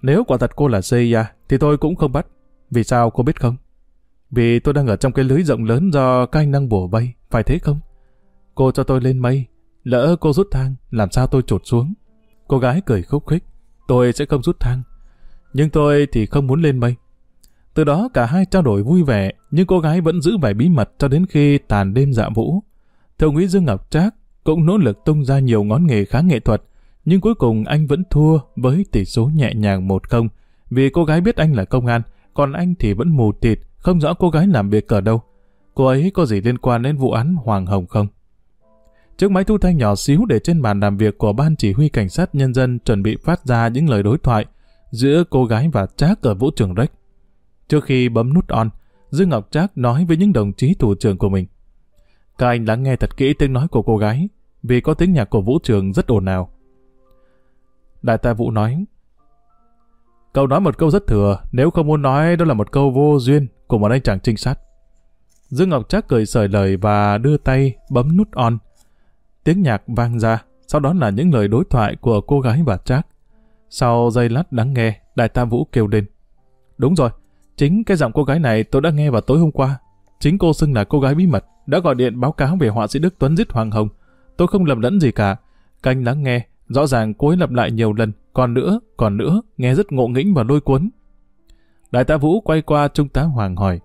Nếu quả thật cô là zaya thì tôi cũng không bắt. Vì sao cô biết không? Vì tôi đang ở trong cái lưới rộng lớn do các anh đang bổ vây, phải thế không? Cô cho tôi lên mây, lỡ cô rút thang, làm sao tôi trột xuống? Cô gái cười khúc khích, tôi sẽ không rút thang. Nhưng tôi thì không muốn lên mây. Từ đó cả hai trao đổi vui vẻ, nhưng cô gái vẫn giữ vẻ bí mật cho đến khi tàn đêm dạ vũ. Thượng úy Dương Ngọc Trác cũng nỗ lực tung ra nhiều ngón nghề khá nghệ thuật, nhưng cuối cùng anh vẫn thua với tỷ số nhẹ nhàng một không, vì cô gái biết anh là công an, còn anh thì vẫn mù tịt, không rõ cô gái làm việc ở đâu. Cô ấy có gì liên quan đến vụ án Hoàng Hồng không? Chiếc máy thu thanh nhỏ xíu để trên bàn làm việc của ban chỉ huy cảnh sát nhân dân chuẩn bị phát ra những lời đối thoại giữa cô gái và Trác ở vũ trường Rex. Trước khi bấm nút on, Dương Ngọc Trác nói với những đồng chí thủ trưởng của mình. Các anh lắng nghe thật kỹ tiếng nói của cô gái, vì có tiếng nhạc của vũ trường rất ồn ào. Đại tá Vũ nói, "Câu nói một câu rất thừa, nếu không muốn nói đó là một câu vô duyên của một anh chàng trinh sát. Dương Ngọc Trác cười sởi lời và đưa tay bấm nút on. Tiếng nhạc vang ra, sau đó là những lời đối thoại của cô gái và Trác. Sau giây lát đáng nghe, Đại tá Vũ kêu lên. Đúng rồi, chính cái giọng cô gái này tôi đã nghe vào tối hôm qua. Chính cô xưng là cô gái bí mật, đã gọi điện báo cáo về họa sĩ Đức Tuấn giết Hoàng Hồng. Tôi không lầm lẫn gì cả. Canh lắng nghe, rõ ràng cô ấy lặp lại nhiều lần, còn nữa, còn nữa, nghe rất ngộ nghĩnh và lôi cuốn. Đại tá Vũ quay qua Trung tá Hoàng hỏi.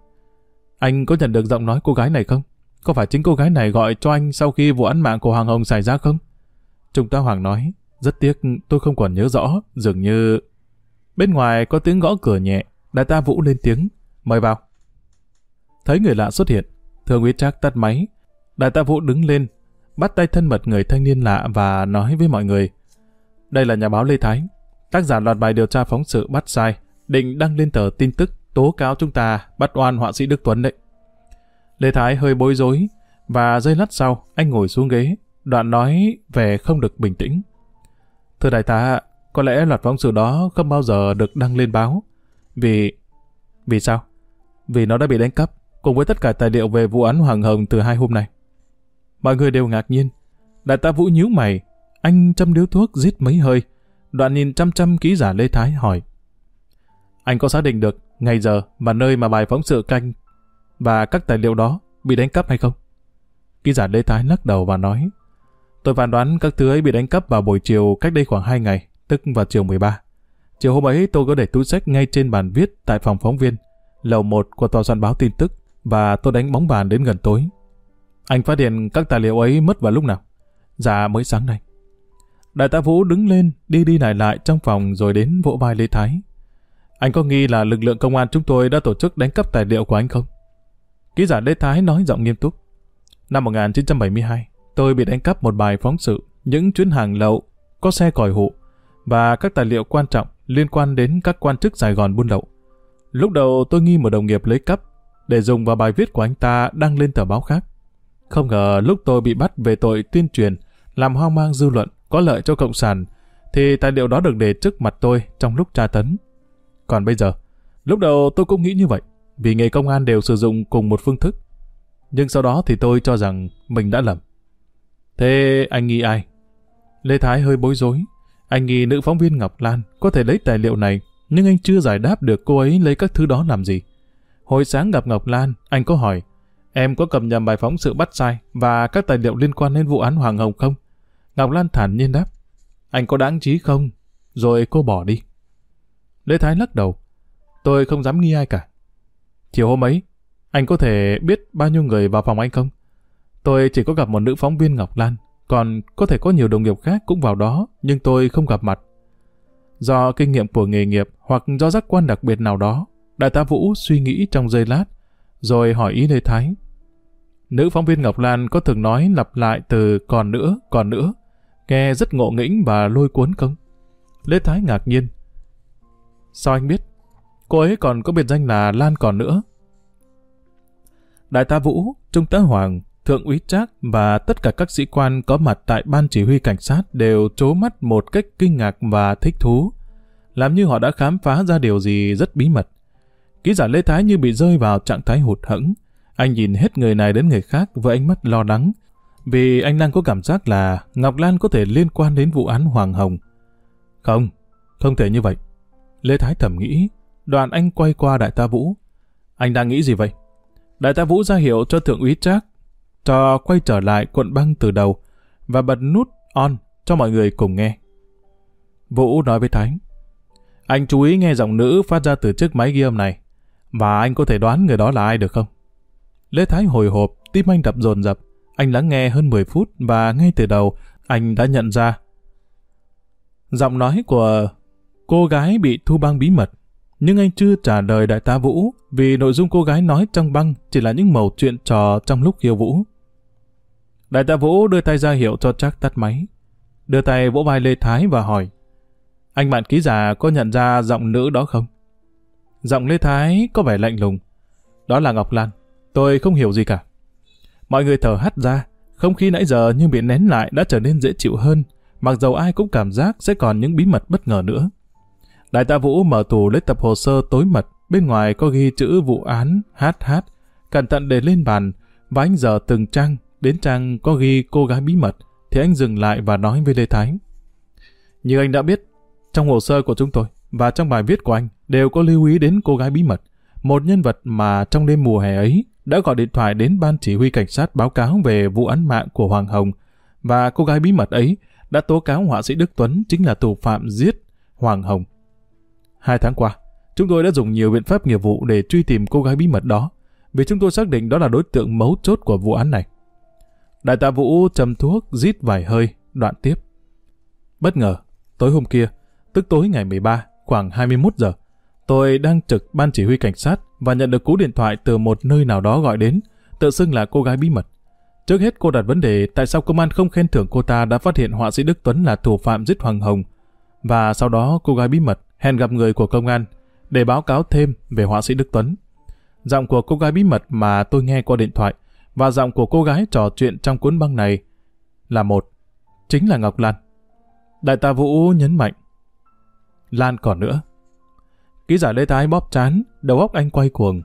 Anh có nhận được giọng nói cô gái này không? Có phải chính cô gái này gọi cho anh sau khi vụ án mạng của Hoàng Hồng xảy ra không? Trung tá Hoàng nói, rất tiếc tôi không còn nhớ rõ, dường như... Bên ngoài có tiếng gõ cửa nhẹ, đại tá Vũ lên tiếng, mời vào. Thấy người lạ xuất hiện, thường úy Trác tắt máy. Đại tá Vũ đứng lên, bắt tay thân mật người thanh niên lạ và nói với mọi người. Đây là nhà báo Lê Thái, tác giả loạt bài điều tra phóng sự bắt sai, định đăng lên tờ tin tức tố cáo chúng ta bắt oan họa sĩ Đức Tuấn đấy. Lê Thái hơi bối rối, và giây lát sau, anh ngồi xuống ghế, đoạn nói về không được bình tĩnh. Thưa đại tá, có lẽ loạt phóng sự đó không bao giờ được đăng lên báo. Vì... Vì sao? Vì nó đã bị đánh cắp, cùng với tất cả tài liệu về vụ án Hoàng Hồng từ hai hôm nay. Mọi người đều ngạc nhiên. Đại tá Vũ nhíu mày, anh châm điếu thuốc giết mấy hơi. Đoạn nhìn chăm chăm ký giả Lê Thái hỏi. Anh có xác định được ngày giờ và nơi mà bài phóng sự canh và các tài liệu đó bị đánh cắp hay không? Ký giả Lê Thái lắc đầu và nói Tôi phán đoán các thứ ấy bị đánh cắp vào buổi chiều cách đây khoảng 2 ngày, tức vào chiều 13. Chiều hôm ấy tôi có để túi sách ngay trên bàn viết tại phòng phóng viên, lầu 1 của tòa soạn báo tin tức và tôi đánh bóng bàn đến gần tối. Anh phát hiện các tài liệu ấy mất vào lúc nào? Dạ mới sáng nay. Đại tá Vũ đứng lên, đi đi lại lại trong phòng rồi đến vỗ vai Lê Thái. Anh có nghi là lực lượng công an chúng tôi đã tổ chức đánh cắp tài liệu của anh không? Ký giả Lê Thái nói giọng nghiêm túc. Năm 1972, tôi bị đánh cắp một bài phóng sự, những chuyến hàng lậu, có xe còi hụ và các tài liệu quan trọng liên quan đến các quan chức Sài Gòn buôn lậu. Lúc đầu tôi nghi một đồng nghiệp lấy cắp để dùng vào bài viết của anh ta đăng lên tờ báo khác. Không ngờ lúc tôi bị bắt về tội tuyên truyền, làm hoang mang dư luận, có lợi cho Cộng sản, thì tài liệu đó được để trước mặt tôi trong lúc tra tấn. Còn bây giờ, lúc đầu tôi cũng nghĩ như vậy, vì nghề công an đều sử dụng cùng một phương thức. Nhưng sau đó thì tôi cho rằng mình đã lầm. Thế anh nghi ai? Lê Thái hơi bối rối. Anh nghi nữ phóng viên Ngọc Lan có thể lấy tài liệu này, nhưng anh chưa giải đáp được cô ấy lấy các thứ đó làm gì. Hồi sáng gặp Ngọc Lan, anh có hỏi, em có cầm nhầm bài phóng sự bắt sai và các tài liệu liên quan đến vụ án Hoàng Hồng không? Ngọc Lan thản nhiên đáp, anh có đáng trí không? Rồi cô bỏ đi. Lê Thái lắc đầu, tôi không dám nghi ai cả. Chiều hôm ấy, anh có thể biết bao nhiêu người vào phòng anh không? Tôi chỉ có gặp một nữ phóng viên Ngọc Lan, còn có thể có nhiều đồng nghiệp khác cũng vào đó, nhưng tôi không gặp mặt. Do kinh nghiệm của nghề nghiệp hoặc do giác quan đặc biệt nào đó, đại tá Vũ suy nghĩ trong giây lát, rồi hỏi ý Lê Thái. Nữ phóng viên Ngọc Lan có thường nói lặp lại từ còn nữa, còn nữa, nghe rất ngộ nghĩnh và lôi cuốn không? Lê Thái ngạc nhiên. Sao anh biết? Cô ấy còn có biệt danh là Lan còn nữa. Đại tá Vũ, Trung tá Hoàng, Thượng úy Trác và tất cả các sĩ quan có mặt tại ban chỉ huy cảnh sát đều trố mắt một cách kinh ngạc và thích thú, làm như họ đã khám phá ra điều gì rất bí mật. Ký giả Lê Thái như bị rơi vào trạng thái hụt hẫng. Anh nhìn hết người này đến người khác với ánh mắt lo lắng, vì anh đang có cảm giác là Ngọc Lan có thể liên quan đến vụ án Hoàng Hồng. Không, không thể như vậy. Lê Thái thầm nghĩ, đoàn anh quay qua đại tá Vũ. Anh đang nghĩ gì vậy? Đại tá Vũ ra hiệu cho thượng úy Trác cho quay trở lại cuộn băng từ đầu và bật nút on cho mọi người cùng nghe. Vũ nói với Thái, anh chú ý nghe giọng nữ phát ra từ chiếc máy ghi âm này, và anh có thể đoán người đó là ai được không? Lê Thái hồi hộp, tim anh đập dồn dập. Anh lắng nghe hơn 10 phút và ngay từ đầu anh đã nhận ra giọng nói của cô gái bị thu băng bí mật. Nhưng anh chưa trả lời đại tá Vũ, vì nội dung cô gái nói trong băng chỉ là những mẩu chuyện trò trong lúc khiêu vũ. Đại tá Vũ đưa tay ra hiệu cho chắc tắt máy. Đưa tay vỗ vai Lê Thái và hỏi, Anh bạn ký giả có nhận ra giọng nữ đó không? Giọng Lê Thái có vẻ lạnh lùng. Đó là Ngọc Lan. Tôi không hiểu gì cả. Mọi người thở hắt ra. Không khí nãy giờ nhưng bị nén lại đã trở nên dễ chịu hơn. Mặc dầu ai cũng cảm giác sẽ còn những bí mật bất ngờ nữa. Đại tá Vũ mở tủ lấy tập hồ sơ tối mật. Bên ngoài có ghi chữ vụ án HH. Cẩn thận để lên bàn. Và anh giờ từng trang Đến trang có ghi cô gái bí mật, thì anh dừng lại và nói với Lê Thái. Như anh đã biết, trong hồ sơ của chúng tôi và trong bài viết của anh đều có lưu ý đến cô gái bí mật, một nhân vật mà trong đêm mùa hè ấy đã gọi điện thoại đến ban chỉ huy cảnh sát báo cáo về vụ án mạng của Hoàng Hồng và cô gái bí mật ấy đã tố cáo họa sĩ Đức Tuấn chính là thủ phạm giết Hoàng Hồng. Hai tháng qua, chúng tôi đã dùng nhiều biện pháp nghiệp vụ để truy tìm cô gái bí mật đó, vì chúng tôi xác định đó là đối tượng mấu chốt của vụ án này. Đại tá Vũ châm thuốc, rít vài hơi, đoạn tiếp. Bất ngờ, tối hôm kia, tức tối ngày 13, khoảng 21 giờ, tôi đang trực ban chỉ huy cảnh sát và nhận được cú điện thoại từ một nơi nào đó gọi đến, tự xưng là cô gái bí mật. Trước hết cô đặt vấn đề tại sao công an không khen thưởng cô ta đã phát hiện họa sĩ Đức Tuấn là thủ phạm giết Hoàng Hồng. Và sau đó cô gái bí mật hẹn gặp người của công an để báo cáo thêm về họa sĩ Đức Tuấn. Giọng của cô gái bí mật mà tôi nghe qua điện thoại và giọng của cô gái trò chuyện trong cuốn băng này là một, chính là Ngọc Lan. Đại tá Vũ nhấn mạnh. Lan còn nữa. Ký giả Lê Thái bóp chán, đầu óc anh quay cuồng.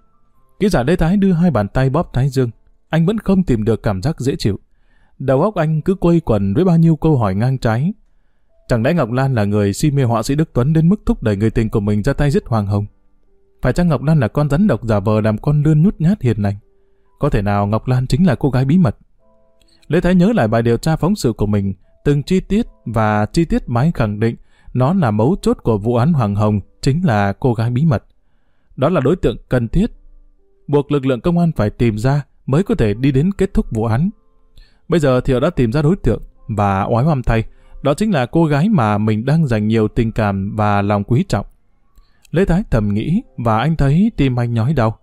Ký giả Lê Thái đưa hai bàn tay bóp thái dương, anh vẫn không tìm được cảm giác dễ chịu. Đầu óc anh cứ quay quần với bao nhiêu câu hỏi ngang trái. Chẳng lẽ Ngọc Lan là người si mê họa sĩ Đức Tuấn đến mức thúc đẩy người tình của mình ra tay giết Hoàng Hồng? Phải chăng Ngọc Lan là con rắn độc giả vờ làm con lươn nhút nhát hiền lành? Có thể nào Ngọc Lan chính là cô gái bí mật? Lê Thái nhớ lại bài điều tra phóng sự của mình, từng chi tiết và chi tiết mãi khẳng định nó là mấu chốt của vụ án Hoàng Hồng, chính là cô gái bí mật. Đó là đối tượng cần thiết, buộc lực lượng công an phải tìm ra mới có thể đi đến kết thúc vụ án. Bây giờ thì họ đã tìm ra đối tượng, và oái oăm thay, đó chính là cô gái mà mình đang dành nhiều tình cảm và lòng quý trọng. Lê Thái thầm nghĩ và anh thấy tim anh nhói đau.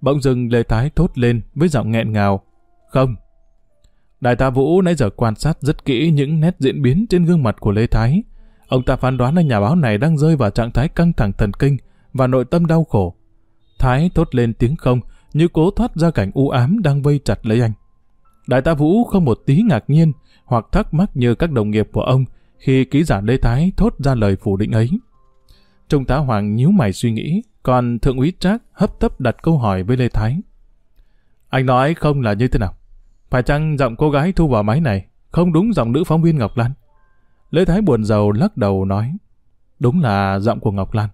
Bỗng dưng Lê Thái thốt lên với giọng nghẹn ngào. Không. Đại tá Vũ nãy giờ quan sát rất kỹ những nét diễn biến trên gương mặt của Lê Thái. Ông ta phán đoán là nhà báo này đang rơi vào trạng thái căng thẳng thần kinh và nội tâm đau khổ. Thái thốt lên tiếng không, như cố thoát ra cảnh u ám đang vây chặt lấy anh. Đại tá Vũ không một tí ngạc nhiên hoặc thắc mắc như các đồng nghiệp của ông khi ký giả Lê Thái thốt ra lời phủ định ấy. Trung tá Hoàng nhíu mày suy nghĩ, còn Thượng úy Trác hấp tấp đặt câu hỏi với Lê Thái. Anh nói không là như thế nào? Phải chăng giọng cô gái thu vào máy này không đúng giọng nữ phóng viên Ngọc Lan? Lê Thái buồn rầu lắc đầu nói, đúng là giọng của Ngọc Lan.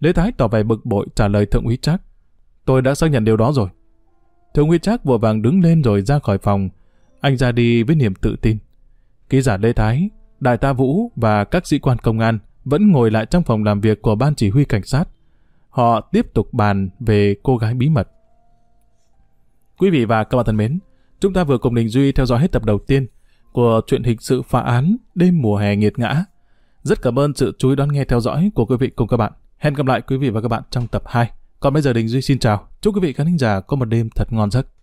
Lê Thái tỏ vẻ bực bội trả lời Thượng úy Trác. Tôi đã xác nhận điều đó rồi. Thượng úy Trác vội vàng đứng lên rồi ra khỏi phòng. Anh ra đi với niềm tự tin. Ký giả Lê Thái, Đại tá Vũ và các sĩ quan công an vẫn ngồi lại trong phòng làm việc của ban chỉ huy cảnh sát. Họ tiếp tục bàn về cô gái bí mật. Quý vị và các bạn thân mến, chúng ta vừa cùng Đình Duy theo dõi hết tập đầu tiên của truyện hình sự phá án đêm mùa hè nghiệt ngã. Rất cảm ơn sự chú ý đón nghe theo dõi của quý vị cùng các bạn. Hẹn gặp lại quý vị và các bạn trong tập 2. Còn bây giờ Đình Duy xin chào. Chúc quý vị khán giả có một đêm thật ngon giấc.